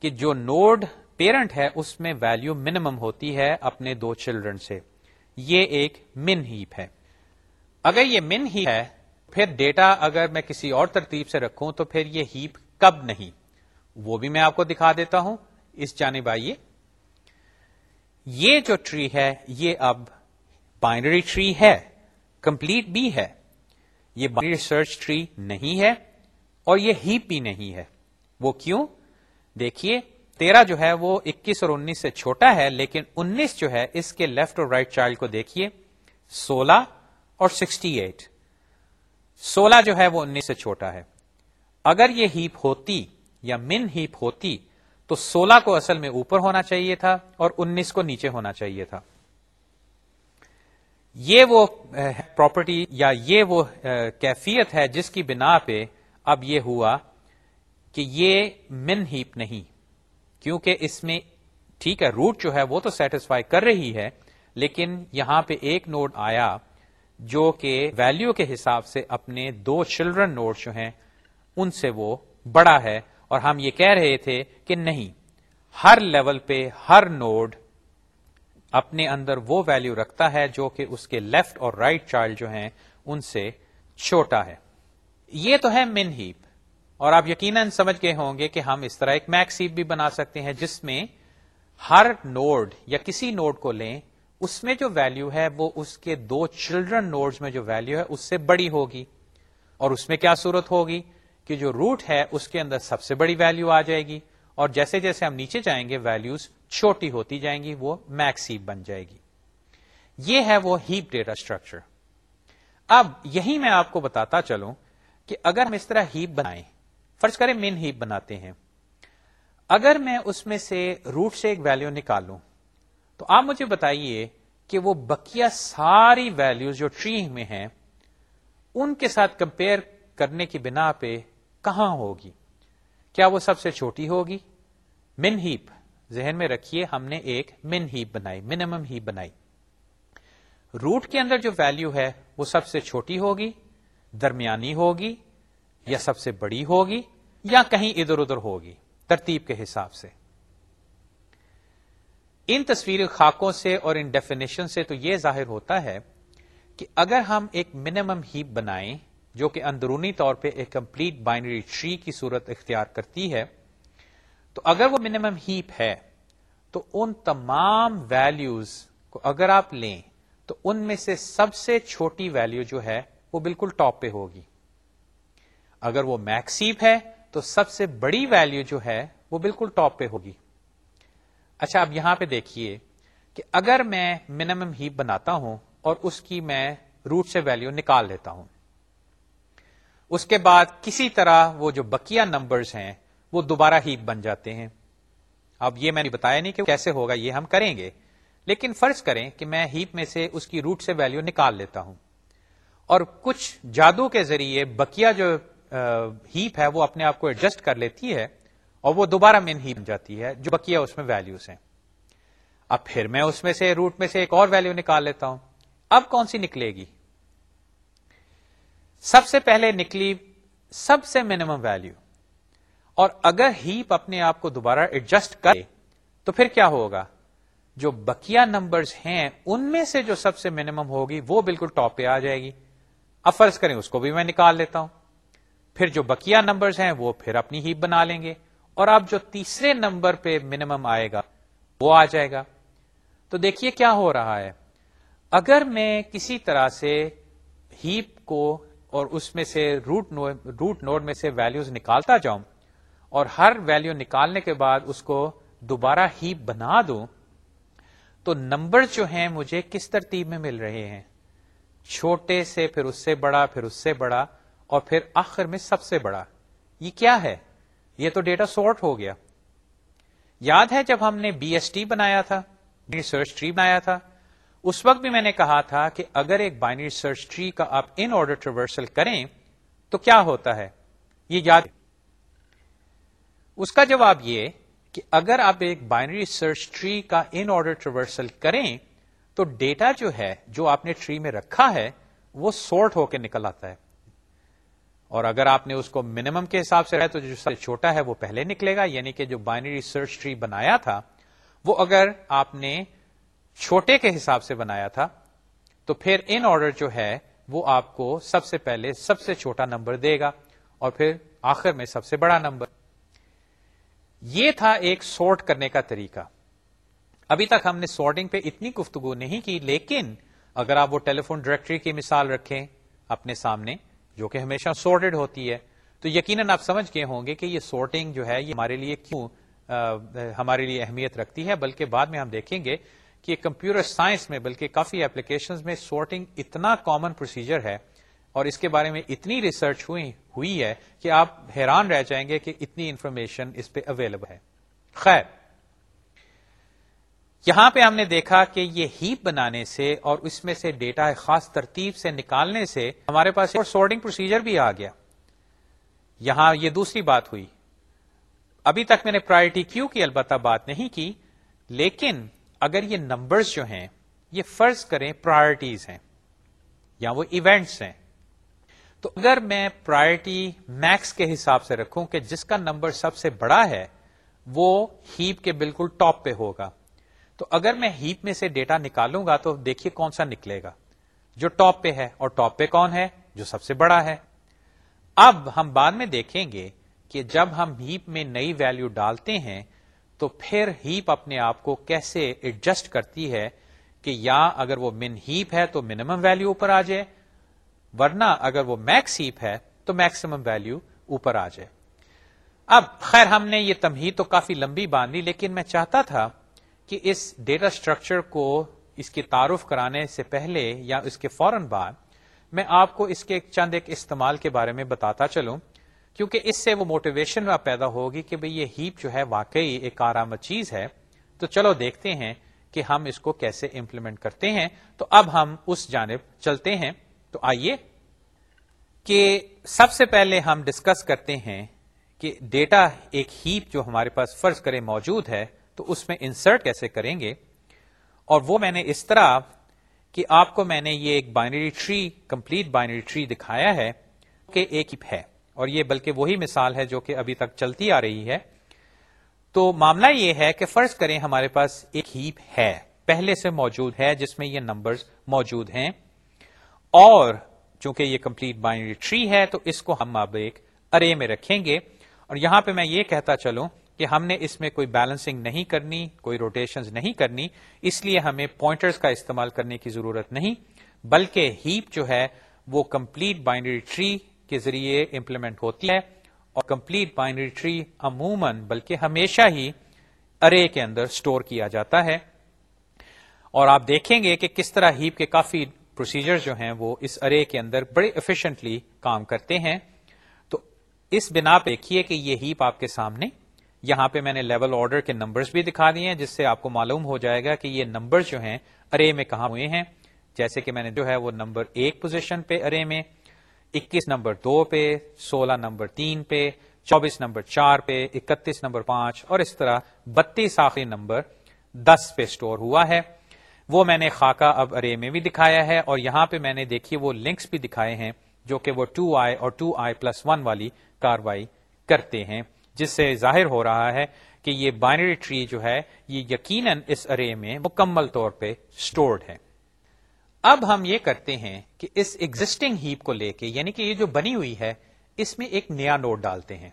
کہ جو نوڈ پیرنٹ ہے، اس میں ویلو منیمم ہوتی ہے اپنے دو چلڈرن سے۔ یہ ایک من ہیپ ہے۔ اگر یہ من ہی ہے، پھر ڈیٹا اگر میں کسی اور ترتیب سے رکھوں تو پھر یہ ہیپ کب نہیں؟ وہ بھی میں آپ کو دکھا دیتا ہوں۔ اس جانب آئیے۔ یہ جو ٹری ہے، یہ اب بائنری ٹری ہے۔ کمپلیٹ بھی ہے۔ یہ بائنری سرچ ٹری نہیں ہے اور یہ ہیپ بھی نہیں ہے۔ وہ کیوں؟ دیکھیے۔ تیرہ جو ہے وہ اکیس اور انیس سے چھوٹا ہے، لیکن انیس جو ہے اس کے لیفٹ اور رائٹ چائلڈ کو دیکھیے، سولہ اور سکسٹی ایٹ سولہ جو ہے وہ انیس سے چھوٹا ہے۔ اگر یہ ہیپ ہوتی یا من ہیپ ہوتی تو سولہ کو اصل میں اوپر ہونا چاہیے تھا اور انیس کو نیچے ہونا چاہیے تھا۔ یہ وہ پراپرٹی یا یہ وہ کیفیت ہے جس کی بنا پہ اب یہ ہوا کہ یہ من ہیپ نہیں۔ کیونکہ اس میں ٹھیک ہے روٹ جو ہے وہ تو سیٹسفائی کر رہی ہے، لیکن یہاں پہ ایک نوڈ آیا جو کہ ویلو کے حساب سے اپنے دو چلڈرن نوڈ جو ہیں، ان سے وہ بڑا ہے۔ اور ہم یہ کہہ رہے تھے کہ نہیں، ہر لیول پہ ہر نوڈ اپنے اندر وہ ویلو رکھتا ہے جو کہ اس کے لیفٹ اور رائٹ right چائلڈ جو ہیں، ان سے چھوٹا ہے۔ یہ تو ہے من ہیپ اور آپ یقیناً سمجھ گئے ہوں گے کہ ہم اس طرح ایک میکس ہیپ بھی بنا سکتے ہیں جس میں ہر نوڈ یا کسی نوڈ کو لیں، اس میں جو ویلو ہے وہ اس کے دو چلڈرن نوڈ میں جو ویلو ہے اس سے بڑی ہوگی۔ اور اس میں کیا صورت ہوگی کہ جو روٹ ہے اس کے اندر سب سے بڑی ویلو آ جائے گی۔ اور جیسے جیسے ہم نیچے جائیں گے ویلوز چھوٹی ہوتی جائیں گی، وہ میکس ہیپ بن جائے گی۔ یہ ہے وہ ہیپ ڈیٹا اسٹرکچر اب یہی میں آپ کو بتاتا چلوں کہ اگر ہم اس طرح ہیپ بنائیں فرض کریں مین ہیپ بناتے ہیں۔ اگر میں اس میں سے روٹ سے ایک ویلو نکالوں، تو آپ مجھے بتائیے کہ وہ بکیا ساری ویلوز جو ٹری میں ہیں، ان کے ساتھ کمپیئر کرنے کی بنا پہ کہاں ہوگی؟ کیا وہ سب سے چھوٹی ہوگی؟ من ہیپ ذہن میں رکھیے ہم نے ایک من ہیپ بنائی منیمم ہیپ بنائی۔ روٹ کے اندر جو ویلو ہے، وہ سب سے چھوٹی ہوگی، درمیانی ہوگی یا سب سے بڑی ہوگی یا کہیں ادھر ادھر ہوگی، ترتیب کے حساب سے۔ ان تصویر خاکوں سے اور ان ڈیفینیشن سے تو یہ ظاہر ہوتا ہے کہ اگر ہم ایک منیمم ہیپ بنائیں، جو کہ اندرونی طور پہ ایک کمپلیٹ بائنری ٹری کی صورت اختیار کرتی ہے، تو اگر وہ منیمم ہیپ ہے، تو ان تمام ویلیوز کو اگر آپ لیں، تو ان میں سے سب سے چھوٹی ویلیو جو ہے، وہ بالکل ٹاپ پہ ہوگی۔ اگر وہ میکس ہیپ ہے تو سب سے بڑی ویلیو جو ہے وہ بالکل ٹاپ پہ ہوگی۔ اچھا اب یہاں پہ دیکھیے کہ اگر میں منیمم ہیپ بناتا ہوں اور اس کی میں روٹ سے ویلیو نکال لیتا ہوں، اس کے بعد کسی طرح وہ جو بکیا نمبرز ہیں وہ دوبارہ ہیپ بن جاتے ہیں۔ اب یہ میں نے بتایا نہیں کہ کیسے ہوگا، یہ ہم کریں گے۔ لیکن فرض کریں کہ میں ہیپ میں سے اس کی روٹ سے ویلیو نکال لیتا ہوں۔ اور کچھ جادو کے ذریعے بکیا جو ہیپ ہے، وہ اپنے آپ کو ایڈجسٹ کر لیتی ہے اور وہ دوبارہ مین ہیپ جاتی ہے، جو بکیا اس میں ویلیوز ہیں۔ اب پھر میں اس میں سے روٹ میں سے ایک اور ویلیو نکال لیتا ہوں۔ اب کون سی نکلے گی؟ سب سے پہلے نکلی سب سے منیمم ویلیو اور اگر ہیپ اپنے آپ کو دوبارہ ایڈجسٹ کرے تو پھر کیا ہوگا؟ جو بکیا نمبرز ہیں، ان میں سے جو سب سے منیمم ہوگی، وہ بالکل ٹاپ پہ آ جائے گی۔ اب فرض کریں، اس کو بھی میں نکال لیتا ہوں۔ پھر جو بکیا نمبرز ہیں وہ پھر اپنی ہیپ بنا لیں گے اور اب جو تیسرے نمبر پہ منیمم آئے گا، وہ آ جائے گا۔ تو دیکھیے کیا ہو رہا ہے۔ اگر میں کسی طرح سے ہیپ کو اور اس میں سے روٹ نوڈ روٹ نوڈ میں سے ویلیوز نکالتا جاؤں اور ہر ویلیو نکالنے کے بعد اس کو دوبارہ ہیپ بنا دوں، تو نمبر جو ہیں مجھے کس ترتیب میں مل رہے ہیں؟ چھوٹے سے پھر اس سے بڑا، پھر اس سے بڑا اور پھر آخر میں سب سے بڑا۔ یہ کیا ہے؟ یہ تو ڈیٹا سورٹ ہو گیا۔ یاد ہے جب ہم نے بی ایس ٹی بنایا تھا ریسرچ ٹری بنایا تھا؟ اس وقت بھی میں نے کہا تھا کہ اگر ایک بائنری ریسرچ ٹری کا آپ ان آرڈر ٹریورسل کریں تو کیا ہوتا ہے؟ یہ یاد اس کا جواب یہ کہ اگر آپ ایک بائنری سرچ ٹری کا ان آرڈر ٹریورسل کریں تو ڈیٹا جو ہے، جو آپ نے ٹری میں رکھا ہے، وہ سورٹ ہو کے نکل آتا ہے۔ اور اگر آپ نے اس کو منیمم کے حساب سے رہے تو جو سب سے چھوٹا ہے وہ پہلے نکلے گا یعنی کہ جو بائنری سرچ ٹری بنایا تھا، وہ اگر آپ نے چھوٹے کے حساب سے بنایا تھا، تو پھر ان آرڈر جو ہے، وہ آپ کو سب سے پہلے سب سے چھوٹا نمبر دے گا اور پھر آخر میں سب سے بڑا نمبر یہ تھا ایک سورٹ کرنے کا طریقہ۔ ابھی تک ہم نے سارٹنگ پہ اتنی گفتگو نہیں کی، لیکن اگر آپ وہ ٹیلی فون ڈائریکٹری کی مثال رکھیں اپنے سامنے جو کہ ہمیشہ سارٹیڈ ہوتی ہے۔ تو یقیناً آپ سمجھ گئے ہوں گے کہ یہ سارٹنگ جو ہے یہ ہمارے لیے کیوں ہمارے لیے اہمیت رکھتی ہے۔ بلکہ بعد میں ہم دیکھیں گے کہ کمپیوٹر سائنس میں، بلکہ کافی اپلیکیشنز میں سارٹنگ اتنا کامن پروسیجر ہے اور اس کے بارے میں اتنی ریسرچ ہوئی ہوئی ہے کہ آپ حیران رہ جائیں گے کہ اتنی انفارمیشن اس پہ اویلیبل ہے۔ خیر۔ یہاں پہ ہم نے دیکھا کہ یہ ہیپ بنانے سے اور اس میں سے ڈیٹا خاص ترتیب سے نکالنے سے ہمارے پاس ایک سورٹنگ پروسیجر بھی آ گیا۔ یہاں یہ دوسری بات ہوئی۔ ابھی تک میں نے پرائرٹی کیوں کی البتہ بات نہیں کی، لیکن اگر یہ نمبرز جو ہیں، یہ فرض کریں پرائرٹیز ہیں، یا وہ ایونٹس ہیں۔ تو اگر میں پرائرٹی میکس کے حساب سے رکھوں کہ جس کا نمبر سب سے بڑا ہے، وہ ہیپ کے بالکل ٹاپ پہ ہوگا۔ تو اگر میں ہیپ میں سے ڈیٹا نکالوں گا تو دیکھیے کون سا نکلے گا۔ جو ٹاپ پہ ہے اور ٹاپ پہ کون ہے؟ جو سب سے بڑا ہے۔ اب ہم بعد میں دیکھیں گے کہ جب ہم ہیپ میں نئی ویلو ڈالتے ہیں تو پھر ہیپ اپنے آپ کو کیسے ایڈجسٹ کرتی ہے کہ یا اگر وہ من ہیپ ہے تو منیمم ویلو اوپر آ جائے، ورنہ اگر وہ میکس ہیپ ہے تو میکسیمم ویلو اوپر آ جائے۔ اب خیر ہم نے یہ تمہید تو کافی لمبی باندھی لیکن میں چاہتا تھا کہ اس ڈیٹا اسٹرکچر کو اس کی تعارف کرانے سے پہلے یا اس کے فوراً بعد میں آپ کو اس کے چند ایک استعمال کے بارے میں بتاتا چلوں، کیونکہ اس سے وہ موٹیویشن پیدا ہوگی کہ بھئی یہ ہیپ جو ہے واقعی ایک کارآمد چیز ہے۔ تو چلو دیکھتے ہیں کہ ہم اس کو کیسے امپلیمنٹ کرتے ہیں۔ تو اب ہم اس جانب چلتے ہیں۔ تو آئیے کہ سب سے پہلے ہم ڈسکس کرتے ہیں کہ ڈیٹا ایک ہیپ جو ہمارے پاس فرض کرے موجود ہے تو اس میں انسرٹ کیسے کریں گے؟ اور وہ میں نے اس طرح کہ آپ کو میں نے یہ ایک binary tree complete binary tree دکھایا ہے کہ ایک ہیپ ہے۔ اور یہ بلکہ وہی مثال ہے جو کہ ابھی تک چلتی آ رہی ہے۔ تو معاملہ یہ ہے کہ فرض کریں ہمارے پاس ایک ہیپ ہے۔ پہلے سے موجود ہے جس میں یہ نمبرز موجود ہیں۔ اور چونکہ یہ کمپلیٹ بائنری ٹری ہے تو اس کو ہم اب ایک ارے میں رکھیں گے۔ اور یہاں پہ میں یہ کہتا چلوں کہ ہم نے اس میں کوئی بیلنسنگ نہیں کرنی، کوئی روٹیشن نہیں کرنی، اس لیے ہمیں پوائنٹرز کا استعمال کرنے کی ضرورت نہیں، بلکہ ہیپ جو ہے وہ کمپلیٹ بائنری ٹری کے ذریعے امپلیمنٹ ہوتی ہے اور کمپلیٹ بائنری ٹری عموماً بلکہ ہمیشہ ہی ارے کے اندر اسٹور کیا جاتا ہے۔ اور آپ دیکھیں گے کہ کس طرح ہیپ کے کافی پروسیجر جو ہیں وہ اس ارے کے اندر بڑے افیشینٹلی کام کرتے ہیں۔ تو اس بنا پہ دیکھیے کہ یہ ہیپ آپ کے سامنے یہاں پہ میں نے لیول آرڈر کے نمبرز بھی دکھا دیے ہیں، جس سے آپ کو معلوم ہو جائے گا کہ یہ نمبر جو ہیں ارے میں کہاں ہوئے ہیں۔ جیسے کہ میں نے جو ہے وہ نمبر ایک پوزیشن پہ ارے میں، اکیس نمبر دو پہ، سولہ نمبر تین پہ، چوبیس نمبر چار پہ، اکتیس نمبر پانچ اور اس طرح بتیس آخری نمبر دس پہ اسٹور ہوا ہے۔ وہ میں نے خاکہ اب ارے میں بھی دکھایا ہے اور یہاں پہ میں نے دیکھیے وہ لنکس بھی دکھائے ہیں جو کہ وہ ٹو آئی اور ٹو آئی پلس ون والی کاروائی کرتے ہیں۔ جس سے ظاہر ہو رہا ہے کہ یہ بائنری ٹری جو ہے، یہ یقیناً اس ارے میں مکمل طور پہ اسٹورڈ ہے۔ اب ہم یہ کرتے ہیں کہ اس ایگزٹنگ ہیپ کو لے کے یعنی کہ یہ جو بنی ہوئی ہے، اس میں ایک نیا نوٹ ڈالتے ہیں۔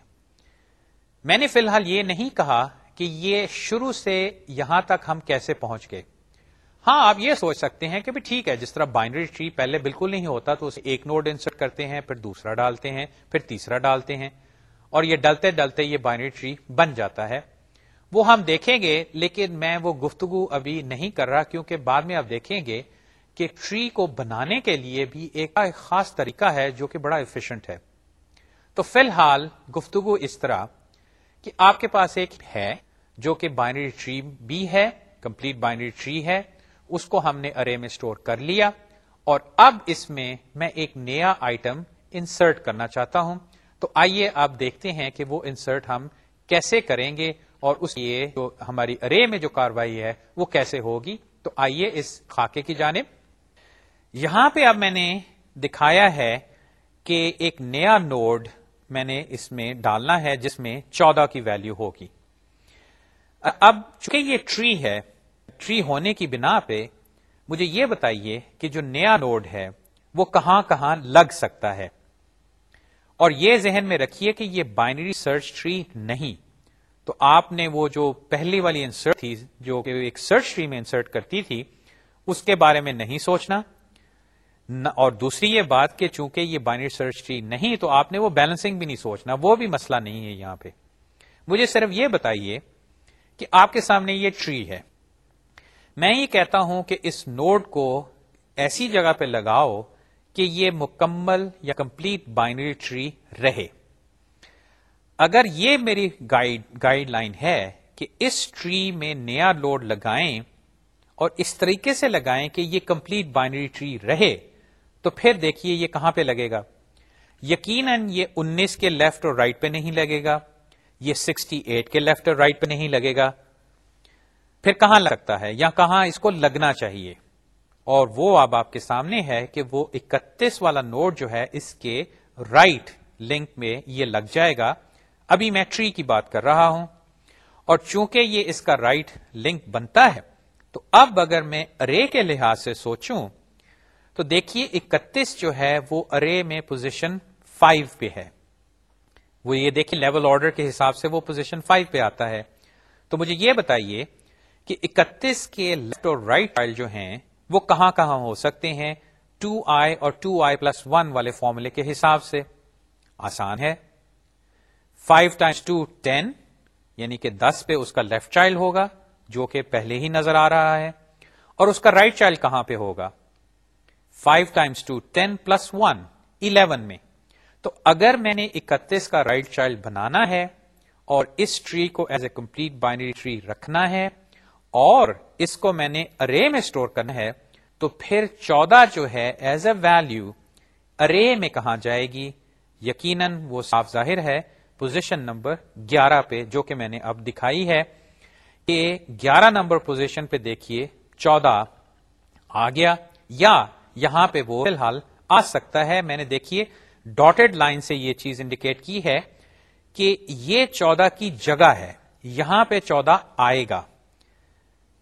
میں نے فی الحال یہ نہیں کہا کہ یہ شروع سے یہاں تک ہم کیسے پہنچ گئے۔ ہاں آپ یہ سوچ سکتے ہیں کہ بھی ٹھیک ہے، جس طرح بائنڈری ٹری پہلے بالکل نہیں ہوتا تو اسے ایک نوڈ انسرٹ کرتے ہیں، پھر دوسرا ڈالتے ہیں، پھر تیسرا ڈالتے ہیں۔ اور یہ ڈلتے ڈلتے یہ بائنری ٹری بن جاتا ہے۔ وہ ہم دیکھیں گے، لیکن میں وہ گفتگو ابھی نہیں کر رہا، کیونکہ بعد میں آپ دیکھیں گے کہ ٹری کو بنانے کے لیے بھی ایک خاص طریقہ ہے جو کہ بڑا ایفیشنٹ ہے۔ تو فی الحال گفتگو اس طرح کہ آپ کے پاس ایک ہے جو کہ بائنری ٹری بھی ہے کمپلیٹ بائنری ٹری ہے، اس کو ہم نے ارے میں اسٹور کر لیا اور اب اس میں میں ایک نیا آئٹم انسرٹ کرنا چاہتا ہوں۔ تو آئیے آپ دیکھتے ہیں کہ وہ انسرٹ ہم کیسے کریں گے اور اس لیے جو ہماری ارے میں جو کاروائی ہے وہ کیسے ہوگی؟ تو آئیے اس خاکے کی جانب۔ یہاں پہ اب میں نے دکھایا ہے کہ ایک نیا نوڈ میں نے اس میں ڈالنا ہے جس میں چودہ کی ویلو ہوگی۔ اب چونکہ یہ ٹری ہے ٹری ہونے کی بنا پہ مجھے یہ بتائیے کہ جو نیا نوڈ ہے وہ کہاں کہاں لگ سکتا ہے۔ اور یہ ذہن میں رکھیے کہ یہ بائنری سرچ ٹری نہیں۔ تو آپ نے وہ جو پہلی والی انسرٹ تھی، جو کہ ایک سرچ ٹری میں انسرٹ کرتی تھی، اس کے بارے میں نہیں سوچنا۔ اور دوسری یہ بات کہ چونکہ یہ بائنری سرچ ٹری نہیں، تو آپ نے وہ بیلنسنگ بھی نہیں سوچنا۔ وہ بھی مسئلہ نہیں ہے یہاں پہ۔ مجھے صرف یہ بتائیے کہ آپ کے سامنے یہ ٹری ہے۔ میں یہ کہتا ہوں کہ اس نوڈ کو ایسی جگہ پہ لگاؤ کہ یہ مکمل یا کمپلیٹ بائنری ٹری رہے۔ اگر یہ میری گائیڈ گائیڈ لائن ہے کہ اس ٹری میں نیا لوڈ لگائیں اور اس طریقے سے لگائیں کہ یہ کمپلیٹ بائنری ٹری رہے، تو پھر دیکھیے یہ کہاں پہ لگے گا۔ یقیناً یہ انیس کے لیفٹ اور رائٹ پہ نہیں لگے گا، یہ سکسٹی ایٹ کے لیفٹ اور رائٹ پہ نہیں لگے گا۔ پھر کہاں لگتا ہے یا کہاں اس کو لگنا چاہیے؟ اور وہ اب آپ کے سامنے ہے کہ وہ اکتیس والا نوٹ جو ہے اس کے رائٹ لنک میں یہ لگ جائے گا۔ ابھی میں ٹری کی بات کر رہا ہوں اور چونکہ یہ اس کا رائٹ لنک بنتا ہے، تو اب اگر میں ارے کے لحاظ سے سوچوں، تو دیکھیے اکتیس جو ہے وہ ارے میں پوزیشن فائیو پہ ہے۔ وہ یہ دیکھیں لیول آرڈر کے حساب سے وہ پوزیشن فائیو پہ آتا ہے۔ تو مجھے یہ بتائیے کہ اکتیس کے لیفٹ اور رائٹ چائلڈ جو ہیں وہ کہاں کہاں ہو سکتے ہیں؟ ٹو آئی اور ٹو آئی پلس ون والے فارمولے کے حساب سے۔ آسان ہے۔ فائیو ٹائمس ٹو ٹین یعنی کہ دس پہ اس کا لیفٹ چائلڈ ہوگا، جو کہ پہلے ہی نظر آ رہا ہے۔ اور اس کا رائٹ right چائلڈ کہاں پہ ہوگا؟ Five times two ten plus one, eleven میں۔ تو اگر میں نے اکتیس کا رائٹ right چائلڈ بنانا ہے اور اس ٹری کو as a complete binary tree رکھنا ہے اور اس کو میں نے ارے میں اسٹور کرنا ہے، تو پھر چودہ جو ہے ایز اے ویلو ارے میں کہاں جائے گی؟ یقیناً وہ صاف ظاہر ہے پوزیشن نمبر گیارہ پہ، جو کہ میں نے اب دکھائی ہے کہ گیارہ نمبر پوزیشن پہ دیکھیے، چودہ آ گیا، یا یہاں پہ وہ فی الحال آ سکتا ہے۔ میں نے دیکھیے ڈاٹڈ لائن سے یہ چیز انڈیکیٹ کی ہے کہ یہ چودہ کی جگہ ہے، یہاں پہ چودہ آئے گا۔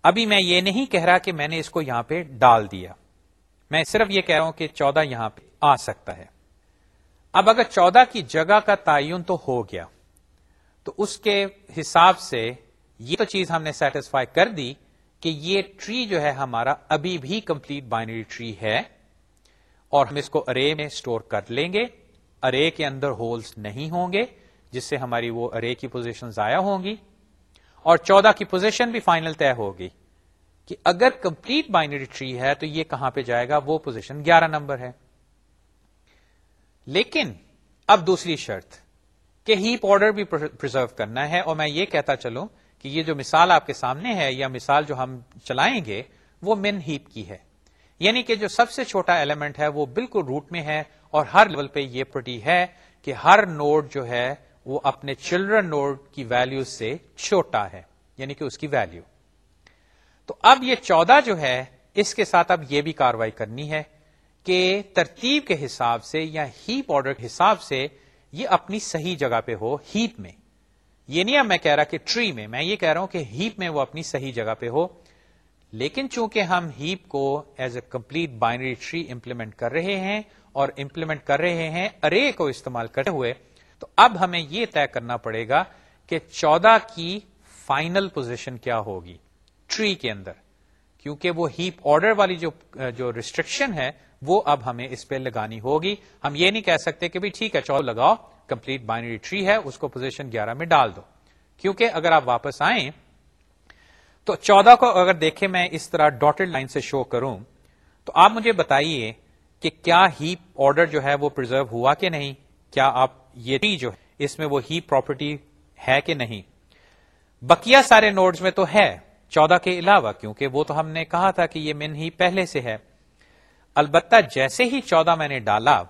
ابھی میں یہ نہیں کہہ رہا کہ میں نے اس کو یہاں پہ ڈال دیا۔ میں صرف یہ کہہ رہا ہوں کہ چودہ یہاں پہ آ سکتا ہے۔ اب اگر چودہ کی جگہ کا تعین تو ہو گیا، تو اس کے حساب سے یہ تو چیز ہم نے سیٹسفائی کر دی کہ یہ ٹری جو ہے ہمارا ابھی بھی کمپلیٹ بائنری ٹری ہے اور ہم اس کو ارے میں اسٹور کر لیں گے۔ ارے کے اندر ہولز نہیں ہوں گے، جس سے ہماری وہ ارے کی پوزیشن ضائع ہوں گی۔ اور چودہ کی پوزیشن بھی فائنل طے ہوگی کہ اگر کمپلیٹ بائنری ٹری ہے تو یہ کہاں پہ جائے گا؟ وہ پوزیشن گیارہ نمبر ہے۔ لیکن اب دوسری شرط کہ ہیپ آرڈر بھی پرزرو کرنا ہے اور میں یہ کہتا چلوں کہ یہ جو مثال آپ کے سامنے ہے یا مثال جو ہم چلائیں گے وہ من ہیپ کی ہے۔ یعنی کہ جو سب سے چھوٹا ایلیمنٹ ہے وہ بالکل روٹ میں ہے اور ہر لیول پہ یہ پرٹی ہے کہ ہر نوڈ جو ہے وہ اپنے چلڈرن نوڈ کی ویلو سے چھوٹا ہے یعنی کہ اس کی ویلو تو اب یہ چودہ جو ہے، اس کے ساتھ اب یہ بھی کاروائی کرنی ہے کہ ترتیب کے حساب سے یا ہیپ آرڈر کے حساب سے یہ اپنی صحیح جگہ پہ ہو ہیپ میں۔ یہ نہیں اب میں کہہ رہا کہ ٹری میں میں یہ کہہ رہا ہوں کہ ہیپ میں وہ اپنی صحیح جگہ پہ ہو۔ لیکن چونکہ ہم ہیپ کو as a complete binary tree implement کر رہے ہیں اور امپلیمنٹ کر رہے ہیں ارے کو استعمال کرتے ہوئے تو اب ہمیں یہ طے کرنا پڑے گا کہ چودہ کی فائنل پوزیشن کیا ہوگی ٹری کے اندر، کیونکہ وہ ہیپ آرڈر والی جو جو ریسٹرکشن ہے، وہ اب ہمیں اس پہ لگانی ہوگی۔ ہم یہ نہیں کہہ سکتے کہ بھی ٹھیک ہے چودہ لگاؤ کمپلیٹ بائنری ٹری ہے، اس کو پوزیشن گیارہ میں ڈال دو۔ کیونکہ اگر آپ واپس آئیں، تو چودہ کو اگر دیکھیں، میں اس طرح ڈاٹڈ لائن سے شو کروں۔ تو آپ مجھے بتائیے کہ کیا ہیپ آرڈر جو ہے وہ پرزرو ہوا کہ نہیں؟ کیا آپ یہ جو ہے، اس میں وہ ہیپ پراپرٹی ہے کہ نہیں؟ بکیا سارے نوڈز میں تو ہے، چودہ کے علاوہ، کیونکہ وہ تو ہم نے کہا تھا کہ یہ من ہی پہلے سے ہے۔ البتہ جیسے ہی چودہ میں نے ڈالا،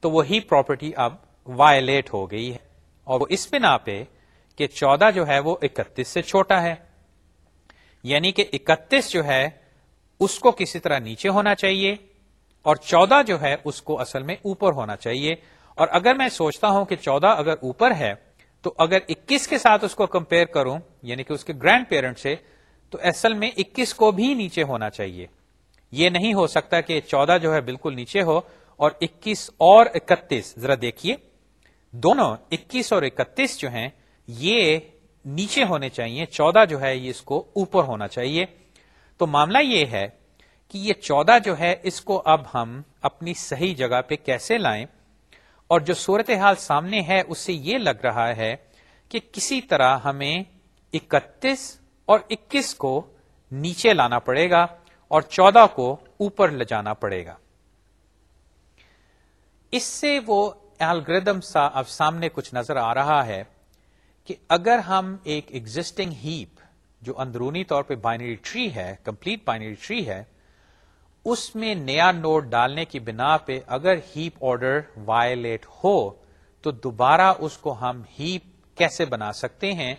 تو وہی پراپرٹی اب وائلیٹ ہو گئی ہے۔ اور وہ اس بنا پہ کہ چودہ جو ہے وہ اکتیس سے چھوٹا ہے۔ یعنی کہ اکتیس جو ہے، اس کو کسی طرح نیچے ہونا چاہیے، اور چودہ جو ہے، اس کو اصل میں اوپر ہونا چاہیے۔ اور اگر میں سوچتا ہوں کہ چودہ اگر اوپر ہے، تو اگر اکیس کے ساتھ اس کو کمپیئر کروں یعنی کہ اس کے گرینڈ پیرنٹ سے، تو اصل میں اکیس کو بھی نیچے ہونا چاہیے۔ یہ نہیں ہو سکتا کہ چودہ جو ہے بالکل نیچے ہو اور اکیس اور اکتیس، ذرا دیکھیے۔ دونوں اکیس اور اکتیس جو ہیں، یہ نیچے ہونے چاہیے، چودہ جو ہے یہ اس کو اوپر ہونا چاہیے۔ تو معاملہ یہ ہے کہ یہ چودہ جو ہے، اس کو اب ہم اپنی صحیح جگہ پہ کیسے لائیں؟ اور جو صورتحال سامنے ہے، اس سے یہ لگ رہا ہے کہ کسی طرح ہمیں اکتیس اور اکیس کو نیچے لانا پڑے گا اور چودہ کو اوپر لے جانا پڑے گا۔ اس سے وہ الگریدم سا اب سامنے کچھ نظر آ رہا ہے کہ اگر ہم ایک ایگزٹنگ ہیپ جو اندرونی طور پہ بائنری ٹری ہے کمپلیٹ بائنری ٹری ہے اس میں نیا نوٹ ڈالنے کی بنا پہ اگر ہیپ آرڈر وائلیٹ ہو، تو دوبارہ اس کو ہم ہیپ کیسے بنا سکتے ہیں؟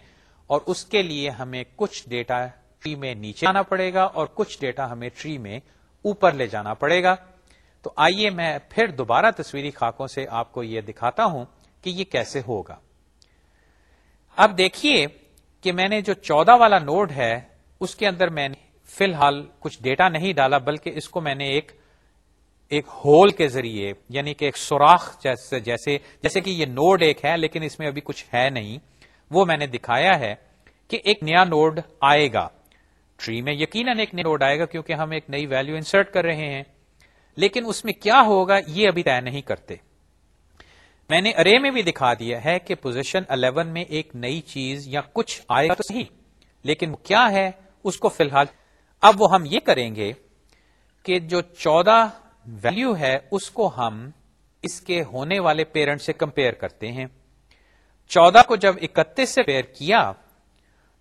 اور اس کے لیے ہمیں کچھ ڈیٹا ٹری میں نیچے آنا پڑے گا اور کچھ ڈیٹا ہمیں ٹری میں اوپر لے جانا پڑے گا۔ تو آئیے میں پھر دوبارہ تصویری خاکوں سے آپ کو یہ دکھاتا ہوں کہ یہ کیسے ہوگا۔ اب دیکھیے کہ میں نے جو چودہ والا نوڈ ہے، اس کے اندر میں نے فی الحال کچھ ڈیٹا نہیں ڈالا، بلکہ اس کو میں نے ایک ایک ہول کے ذریعے یعنی کہ ایک سوراخ جیسے جیسے جیسے کہ یہ نوڈ ایک ہے، لیکن اس میں ابھی کچھ ہے نہیں۔ وہ میں نے دکھایا ہے کہ ایک نیا نوڈ آئے گا۔ ٹری میں یقیناً ایک نیا نوڈ آئے گا، کیونکہ ہم ایک نئی ویلو انسرٹ کر رہے ہیں۔ لیکن اس میں کیا ہوگا، یہ ابھی طے نہیں کرتے۔ میں نے ارے میں بھی دکھا دیا ہے کہ پوزیشن 11 میں ایک نئی چیز یا کچھ آئے گا تو صحیح، لیکن کیا ہے، اس کو فی الحال اب وہ ہم یہ کریں گے کہ جو چودہ ویلو ہے، اس کو ہم اس کے ہونے والے پیرنٹ سے کمپیئر کرتے ہیں۔ چودہ کو جب اکتیس سے پیئر کیا،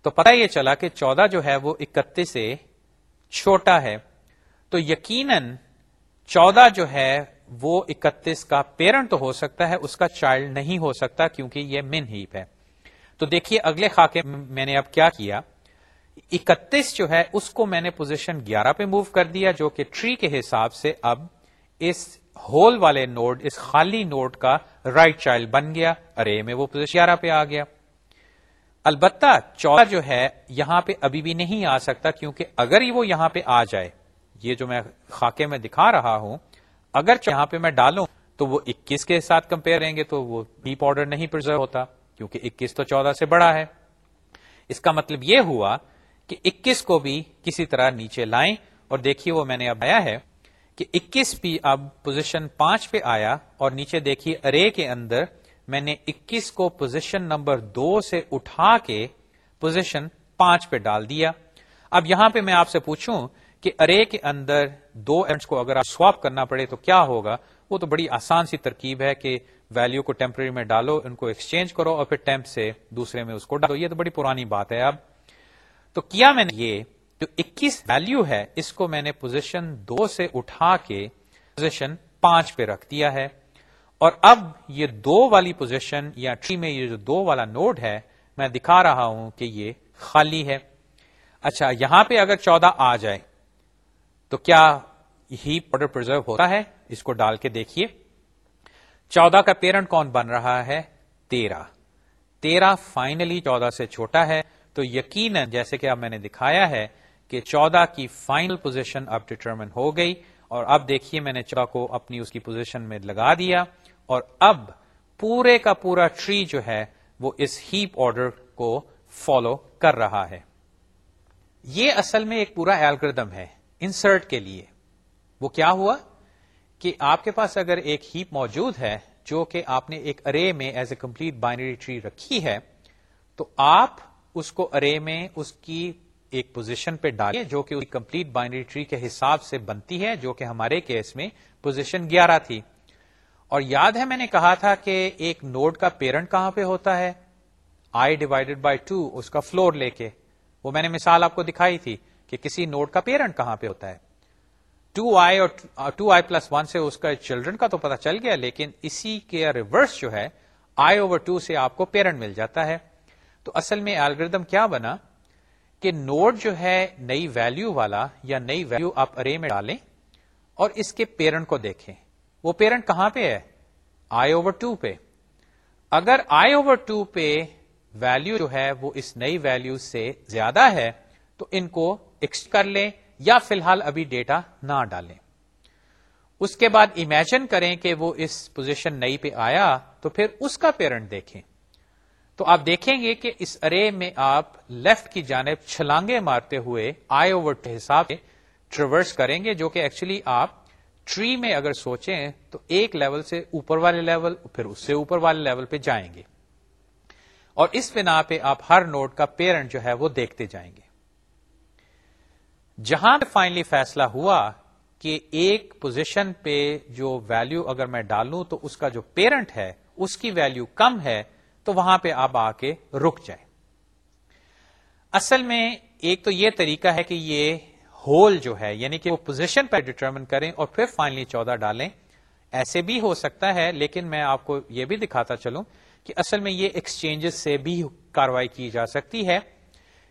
تو پتہ یہ چلا کہ چودہ جو ہے، وہ اکتیس سے چھوٹا ہے۔ تو یقیناً چودہ جو ہے، وہ اکتیس کا پیرنٹ تو ہو سکتا ہے، اس کا چائلڈ نہیں ہو سکتا کیونکہ یہ من ہیپ ہے۔ تو دیکھیے اگلے خاکے میں نے اب کیا کیا۔ اکتیس جو ہے، اس کو میں نے پوزیشن گیارہ پہ موو کر دیا، جو کہ ٹری کے حساب سے اب اس ہول والے نوڈ اس خالی نوڈ کا رائٹ right چائلڈ بن گیا۔ ارے، میں وہ پوزیشن گیارہ پہ آ گیا۔ البتہ چودہ جو ہے، یہاں پہ ابھی بھی نہیں آ سکتا، کیونکہ اگر ہی وہ یہاں پہ آ جائے، یہ جو میں خاکے میں دکھا رہا ہوں، اگر یہاں پہ میں ڈالوں، تو وہ اکیس کے ساتھ کمپیئر رہیں گے، تو وہ ڈیپ آرڈر نہیں پرزرو ہوتا، کیونکہ اکیس تو چودہ سے بڑا ہے۔ اس کا مطلب یہ ہوا کہ اکیس کو بھی کسی طرح نیچے لائیں۔ اور دیکھیے وہ میں نے اب آیا ہے کہ اکیس بھی اب پوزیشن پانچ پہ آیا اور نیچے دیکھیے ارے کے اندر میں نے اکیس کو پوزیشن نمبر دو سے اٹھا کے پوزیشن پانچ پہ ڈال دیا۔ اب یہاں پہ میں آپ سے پوچھوں کہ ارے کے اندر دو ایلیمنٹس کو اگر آپ سواپ کرنا پڑے تو کیا ہوگا؟ وہ تو بڑی آسان سی ترکیب ہے کہ ویلو کو ٹیمپرری میں ڈالو، ان کو ایکسچینج کرو اور پھر ٹیمپ سے دوسرے میں اس کو ڈالو۔ یہ تو بڑی پرانی بات ہے۔ اب تو کیا میں نے یہ جو اکیس ویلو ہے، اس کو میں نے پوزیشن دو سے اٹھا کے پوزیشن پانچ پہ رکھ دیا ہے۔ اور اب یہ دو والی پوزیشن یا ٹری میں یہ جو دو والا نوڈ ہے، میں دکھا رہا ہوں کہ یہ خالی ہے۔ اچھا یہاں پہ اگر چودہ آ جائے، تو کیا ہی آرڈر پرزرو ہوتا ہے؟ اس کو ڈال کے دیکھیے۔ چودہ کا پیرنٹ کون بن رہا ہے؟ تیرہ۔ تیرہ فائنلی چودہ سے چھوٹا ہے۔ تو یقیناً جیسے کہ اب میں نے دکھایا ہے کہ چودہ کی فائنل پوزیشن اب ڈٹرمن ہو گئی اور اب دیکھیے میں نے چودہ کو اپنی اس کی پوزیشن میں لگا دیا اور اب پورے کا پورا ٹری جو ہے وہ اس ہیپ آرڈر کو فالو کر رہا ہے۔ یہ اصل میں ایک پورا ایلگردم ہے، انسرٹ کے لیے۔ وہ کیا ہوا؟ کہ آپ کے پاس اگر ایک ہیپ موجود ہے جو کہ آپ نے ایک ارے میں as a complete binary tree رکھی ہے، تو آپ اس کو ارے میں اس کی ایک پوزیشن پہ ڈالیں جو کہ کمپلیٹ بائنری ٹری کے حساب سے بنتی ہے، جو کہ ہمارے کیس میں پوزیشن گیارہ تھی۔ اور یاد ہے، میں نے کہا تھا کہ ایک نوڈ کا پیرنٹ کہاں پہ ہوتا ہے؟ آئی ڈیوائڈیڈ بائی ٹو اس کا فلور لے کے۔ وہ میں نے مثال آپ کو دکھائی تھی کہ کسی نوڈ کا پیرنٹ کہاں پہ ہوتا ہے۔ ٹو آئی اور ٹو آئی پلس ون سے اس کا چلڈرن کا تو پتا چل گیا، لیکن اسی کے ریورس جو ہے آئی اوور ٹو سے آپ کو پیرنٹ مل جاتا ہے۔ تو اصل میں الگریدم کیا بنا کہ نوڈ جو ہے نئی ویلو والا یا نئی ویلو آپ ارے میں ڈالیں اور اس کے پیرنٹ کو دیکھیں۔ وہ پیرنٹ کہاں پہ ہے؟ آئی اوور ٹو پہ۔ اگر آئی اوور ٹو پہ ویلو جو ہے وہ اس نئی ویلو سے زیادہ ہے تو ان کو ایکس کر لیں یا فی الحال ابھی ڈیٹا نہ ڈالیں۔ اس کے بعد امیجن کریں کہ وہ اس پوزیشن نئی پہ آیا تو پھر اس کا پیرنٹ دیکھیں۔ تو آپ دیکھیں گے کہ اس ارے میں آپ لیفٹ کی جانب چھلانگے مارتے ہوئے آئی اوور کے حساب سے ٹریورس کریں گے جو کہ ایکچولی آپ ٹری میں اگر سوچیں تو ایک لیول سے اوپر والے لیول پھر اس سے اوپر والے لیول پہ جائیں گے۔ اور اس بنا پہ آپ ہر نوٹ کا پیرنٹ جو ہے وہ دیکھتے جائیں گے۔ جہاں فائنلی فیصلہ ہوا کہ ایک پوزیشن پہ جو ویلو اگر میں ڈالوں تو اس کا جو پیرنٹ ہے، اس کی ویلو کم ہے تو وہاں پہ آپ آ کے رک جائیں۔ اصل میں ایک تو یہ طریقہ ہے کہ یہ ہول جو ہے یعنی کہ وہ پوزیشن پہ ڈٹرمن کریں اور پھر فائنلی چودہ ڈالیں۔ ایسے بھی ہو سکتا ہے، لیکن میں آپ کو یہ بھی دکھاتا چلوں کہ اصل میں یہ ایکسچینج سے بھی کاروائی کی جا سکتی ہے۔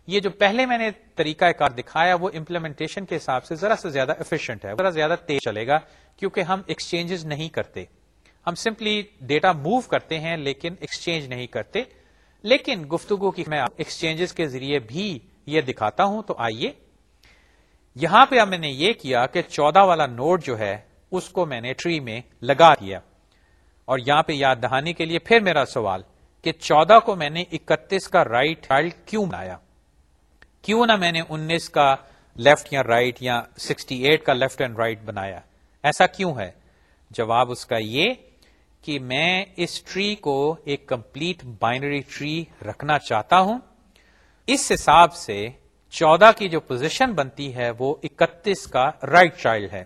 یہ جو پہلے میں نے طریقہ کار دکھایا، وہ امپلیمنٹیشن کے حساب سے ذرا سے زیادہ افیشینٹ ہے، ذرا زیادہ تیز چلے گا، کیونکہ ہم ایکسچینج نہیں کرتے۔ ہم سمپلی ڈیٹا موو کرتے ہیں لیکن ایکسچینج نہیں کرتے۔ لیکن گفتگو کی میں ایکسچینج کے ذریعے بھی یہ دکھاتا ہوں، تو آئیے۔ یہاں پہ میں نے یہ کیا کہ چودہ والا نوڈ جو ہے، اس کو میں نے ٹری میں لگا دیا۔ اور یہاں پہ یاد دہانی کے لیے پھر میرا سوال کہ چودہ کو میں نے اکتیس کا رائٹ چائلڈ کیوں بنایا؟ کیوں نہ میں نے انیس کا لیفٹ یا رائٹ یا سکسٹی ایٹ کا لیفٹ اینڈ رائٹ بنایا؟ ایسا کیوں ہے؟ جواب اس کا یہ کہ میں اس ٹری کو ایک کمپلیٹ بائنری ٹری رکھنا چاہتا ہوں۔ اس حساب سے چودہ کی جو پوزیشن بنتی ہے وہ اکتیس کا رائٹ right چائلڈ ہے۔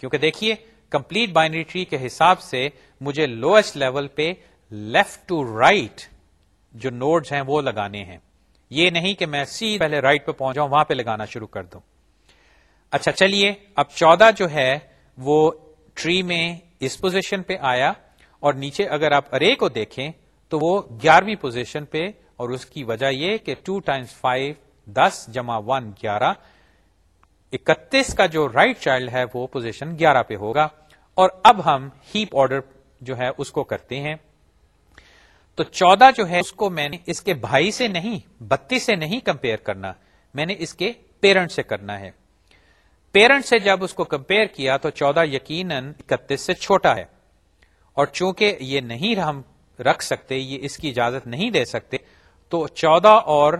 کیونکہ دیکھیے، کمپلیٹ بائنری ٹری کے حساب سے مجھے لوئسٹ لیول پہ لیفٹ ٹو رائٹ جو نوڈز ہیں وہ لگانے ہیں۔ یہ نہیں کہ میں سی پہلے رائٹ پہ پہنچ جاؤں، وہاں پہ لگانا شروع کر دوں۔ اچھا چلیے، اب چودہ جو ہے وہ ٹری میں اس پوزیشن پہ آیا۔ اور نیچے اگر آپ ارے کو دیکھیں تو وہ گیارہویں پوزیشن پہ اور اس کی وجہ یہ کہ ٹو ٹائمس فائیو دس جمع ون گیارہ، اکتیس کا جو رائٹ right چائلڈ ہے وہ پوزیشن گیارہ پہ ہوگا۔ اور اب ہم ہیپ آرڈر جو ہے اس کو کرتے ہیں۔ تو چودہ جو ہے اس کو میں نے اس کے بھائی سے نہیں، بتیس سے نہیں کمپیئر کرنا، میں نے اس کے پیرنٹ سے کرنا ہے۔ پیرنٹ سے جب اس کو کمپیئر کیا تو چودہ یقیناً اکتیس سے چھوٹا ہے۔ اور چونکہ یہ نہیں ہم رکھ سکتے، یہ اس کی اجازت نہیں دے سکتے، تو چودہ اور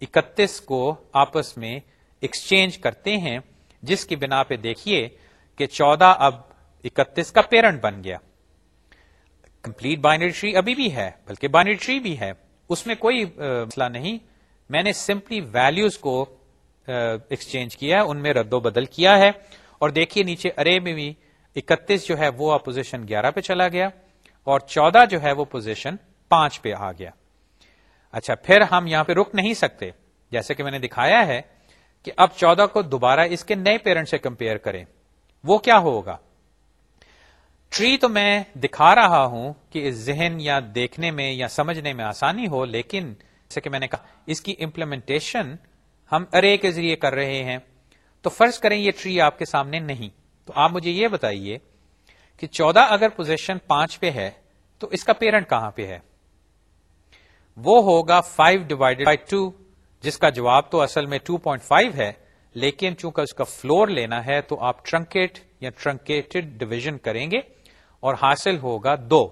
اکتیس کو آپس میں ایکسچینج کرتے ہیں، جس کی بنا پہ دیکھیے کہ چودہ اب اکتیس کا پیرنٹ بن گیا۔ کمپلیٹ بائنری ٹری ابھی بھی ہے، بلکہ بائنری ٹری بھی ہے۔ اس میں کوئی مسئلہ نہیں۔ میں نے سمپلی ویلوز کو ایکسچینج کیا ہے ان میں رد و بدل کیا ہے۔ اور دیکھیے نیچے ارے میں بھی اکتیس جو ہے وہ پوزیشن گیارہ پہ چلا گیا اور چودہ جو ہے وہ پوزیشن پانچ پہ آ گیا۔ اچھا پھر ہم یہاں پہ رک نہیں سکتے۔ جیسے کہ میں نے دکھایا ہے کہ اب چودہ کو دوبارہ اس کے نئے پیرنٹ سے کمپیئر کریں۔ وہ کیا ہوگا؟ ٹری تو میں دکھا رہا ہوں کہ ذہن یا دیکھنے میں یا سمجھنے میں آسانی ہو، لیکن جیسے کہ میں نے کہا، اس کی امپلیمنٹیشن ہم ارے کے ذریعے کر رہے ہیں۔ تو فرض کریں یہ ٹری آپ کے سامنے نہیں۔ تو آپ مجھے یہ بتائیے کہ چودہ اگر پوزیشن پانچ پہ ہے، تو اس کا پیرنٹ کہاں پہ ہے؟ وہ ہوگا فائیو ڈیوائڈیڈ بائی ٹو جس کا جواب تو اصل میں ٹو پوائنٹ فائیو ہے، لیکن چونکہ اس کا فلور لینا ہے، تو آپ ٹرنکیٹ یا ٹرنکیٹڈ ڈویژن کریں گے اور حاصل ہوگا دو۔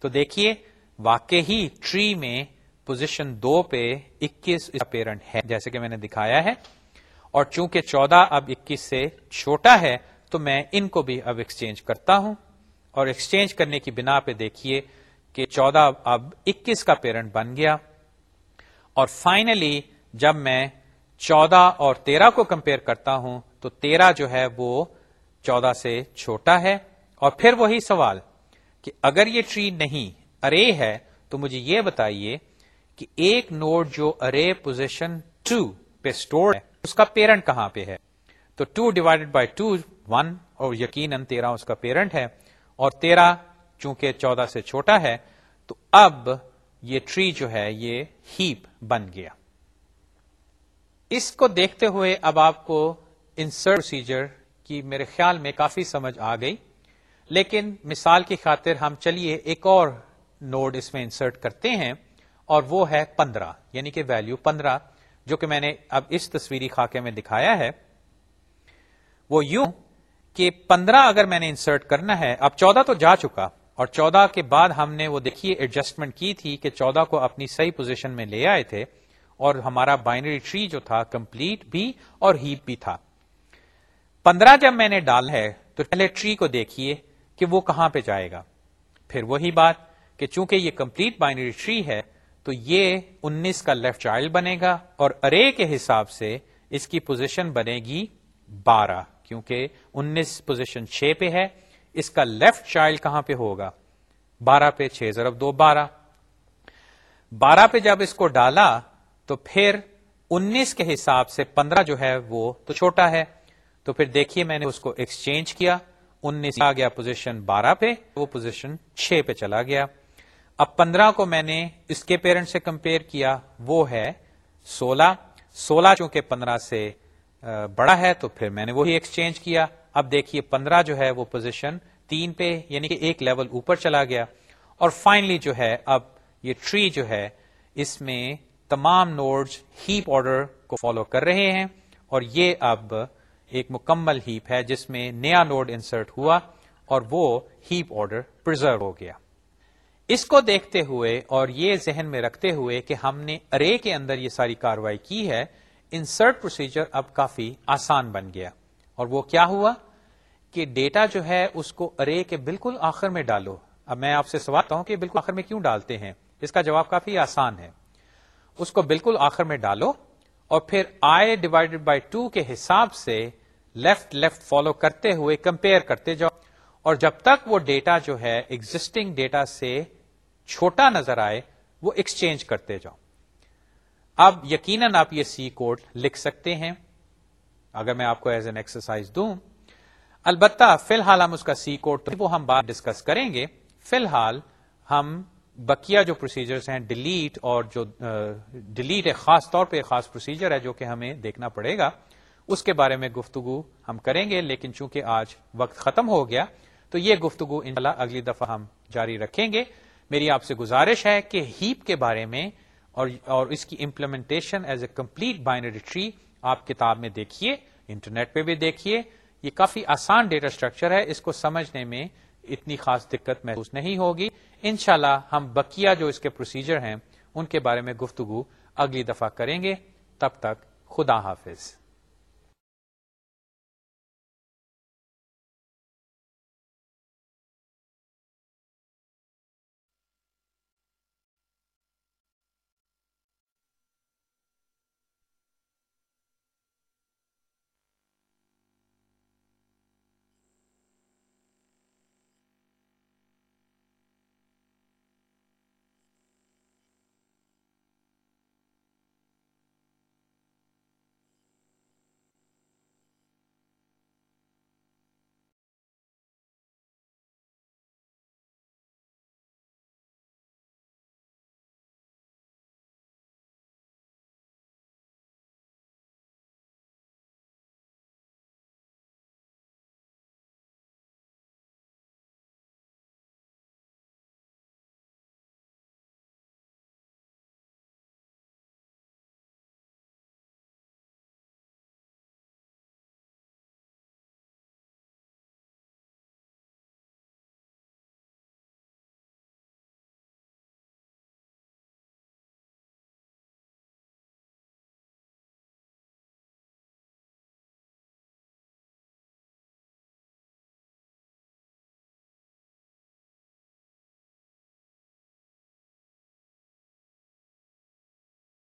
تو دیکھیے، واقعی ٹری میں پوزیشن دو پہ اکیس پیرنٹ ہے، جیسے کہ میں نے دکھایا ہے۔ اور چونکہ چودہ اب اکیس سے چھوٹا ہے تو میں ان کو بھی اب ایکسچینج کرتا ہوں۔ اور ایکسچینج کرنے کی بنا پہ دیکھیے کہ چودہ اب اکیس کا پیرنٹ بن گیا۔ اور فائنلی جب میں چودہ اور تیرہ کو کمپیئر کرتا ہوں تو تیرہ جو ہے وہ چودہ سے چھوٹا ہے۔ اور پھر وہی سوال کہ اگر یہ ٹری نہیں ارے ہے تو مجھے یہ بتائیے کہ ایک نوڈ جو ارے پوزیشن ٹو پہ اسٹور ہے، اس کا پیرنٹ کہاں پہ ہے؟ تو two divided by two one, اور یقیناً تیرہ اس کا پیرنٹ ہے، اور تیرہ چونکہ چودہ سے چھوٹا ہے، تو اب یہ ٹری جو ہے، یہ ہیپ بن گیا۔ اس کو دیکھتے ہوئے اب آپ کو انسرٹ پروسیجر کی میرے خیال میں کافی سمجھ آ گئی۔ لیکن مثال کی خاطر ہم چلیے ایک اور نوڈ اس میں انسرٹ کرتے ہیں، اور وہ ہے پندرہ یعنی کہ ویلو پندرہ، جو کہ میں نے اب اس تصویری خاکے میں دکھایا ہے۔ وہ یوں کہ پندرہ اگر میں نے انسرٹ کرنا ہے، اب چودہ تو جا چکا۔ اور چودہ کے بعد ہم نے وہ دیکھیے ایڈجسٹمنٹ کی تھی کہ چودہ کو اپنی صحیح پوزیشن میں لے آئے تھے اور ہمارا بائنری ٹری جو تھا کمپلیٹ بھی اور ہیپ بھی تھا۔ پندرہ جب میں نے ڈال ہے تو پہلے ٹری کو دیکھیے کہ وہ کہاں پہ جائے گا۔ پھر وہی بات کہ چونکہ یہ کمپلیٹ بائنری ٹری ہے، تو یہ انیس کا لیفٹ چائلڈ بنے گا اور ارے کے حساب سے اس کی پوزیشن بنے گی بارہ۔ کیونکہ انیس پوزیشن چھ پہ ہے، اس کا لیفٹ چائلڈ کہاں پہ ہوگا؟ بارہ پہ چھ ضرب دو، بارہ۔ بارہ پہ جب اس کو ڈالا، تو پھر انیس کے حساب سے پندرہ جو ہے وہ تو چھوٹا ہے۔ تو پھر دیکھیے میں نے اس کو ایکسچینج کیا۔ انیس آ گیا پوزیشن بارہ پہ، وہ پوزیشن چھ پہ چلا گیا۔ اب پندرہ کو میں نے اس کے پیرنٹ سے کمپیئر کیا، وہ ہے سولہ۔ سولہ چونکہ پندرہ سے بڑا ہے تو پھر میں نے وہی ایکسچینج کیا۔ اب دیکھیے پندرہ جو ہے وہ پوزیشن تین پہ یعنی کہ ایک لیول اوپر چلا گیا۔ اور فائنلی جو ہے، اب یہ ٹری جو ہے، اس میں تمام نوڈز ہیپ آرڈر کو فالو کر رہے ہیں۔ اور یہ اب ایک مکمل ہیپ ہے، جس میں نیا نوڈ انسرٹ ہوا اور وہ ہیپ آرڈر پرزرو ہو گیا۔ اس کو دیکھتے ہوئے اور یہ ذہن میں رکھتے ہوئے کہ ہم نے ارے کے اندر یہ ساری کاروائی کی ہے انسرٹ پروسیجر اب کافی آسان بن گیا۔ اور وہ کیا ہوا کہ ڈیٹا جو ہے اس کو ارے کے بالکل آخر میں ڈالو۔ اب میں آپ سے سوالتا ہوں کہ بالکل آخر میں کیوں ڈالتے ہیں؟ اس کا جواب کافی آسان ہے۔ اس کو بالکل آخر میں ڈالو اور پھر آئی ڈیوائڈیڈ بائی ٹو کے حساب سے لیفٹ لیفٹ فالو کرتے ہوئے کمپیئر کرتے جاؤ۔ اور جب تک وہ ڈیٹا جو ہے ایگزٹنگ ڈیٹا سے چھوٹا نظر آئے، وہ ایکسچینج کرتے جاؤ۔ اب یقیناً آپ یہ سی کوڈ لکھ سکتے ہیں۔ اگر میں آپ کو ایز این ایکسرسائز دوں، البتہ فی الحال ہم اس کا سی کوڈ وہ ہم بات ڈسکس کریں گے۔ فی الحال ہم بکیا جو پروسیجرز ہیں ڈیلیٹ اور جو ڈیلیٹ ایک خاص طور پہ خاص پروسیجر ہے جو کہ ہمیں دیکھنا پڑے گا، اس کے بارے میں گفتگو ہم کریں گے۔ لیکن چونکہ آج وقت ختم ہو گیا، تو یہ گفتگو انشاءاللہ اگلی دفعہ ہم جاری رکھیں گے۔ میری آپ سے گزارش ہے کہ ہیپ کے بارے میں اور اور اس کی implementation as a complete binary tree آپ کتاب میں دیکھیے انٹرنیٹ پہ بھی دیکھیے، یہ کافی آسان ڈیٹا اسٹرکچر ہے، اس کو سمجھنے میں اتنی خاص دقت محسوس نہیں ہوگی۔ انشاءاللہ ہم بکیا جو اس کے پروسیجر ہیں، ان کے بارے میں گفتگو اگلی دفعہ کریں گے۔ تب تک خدا حافظ۔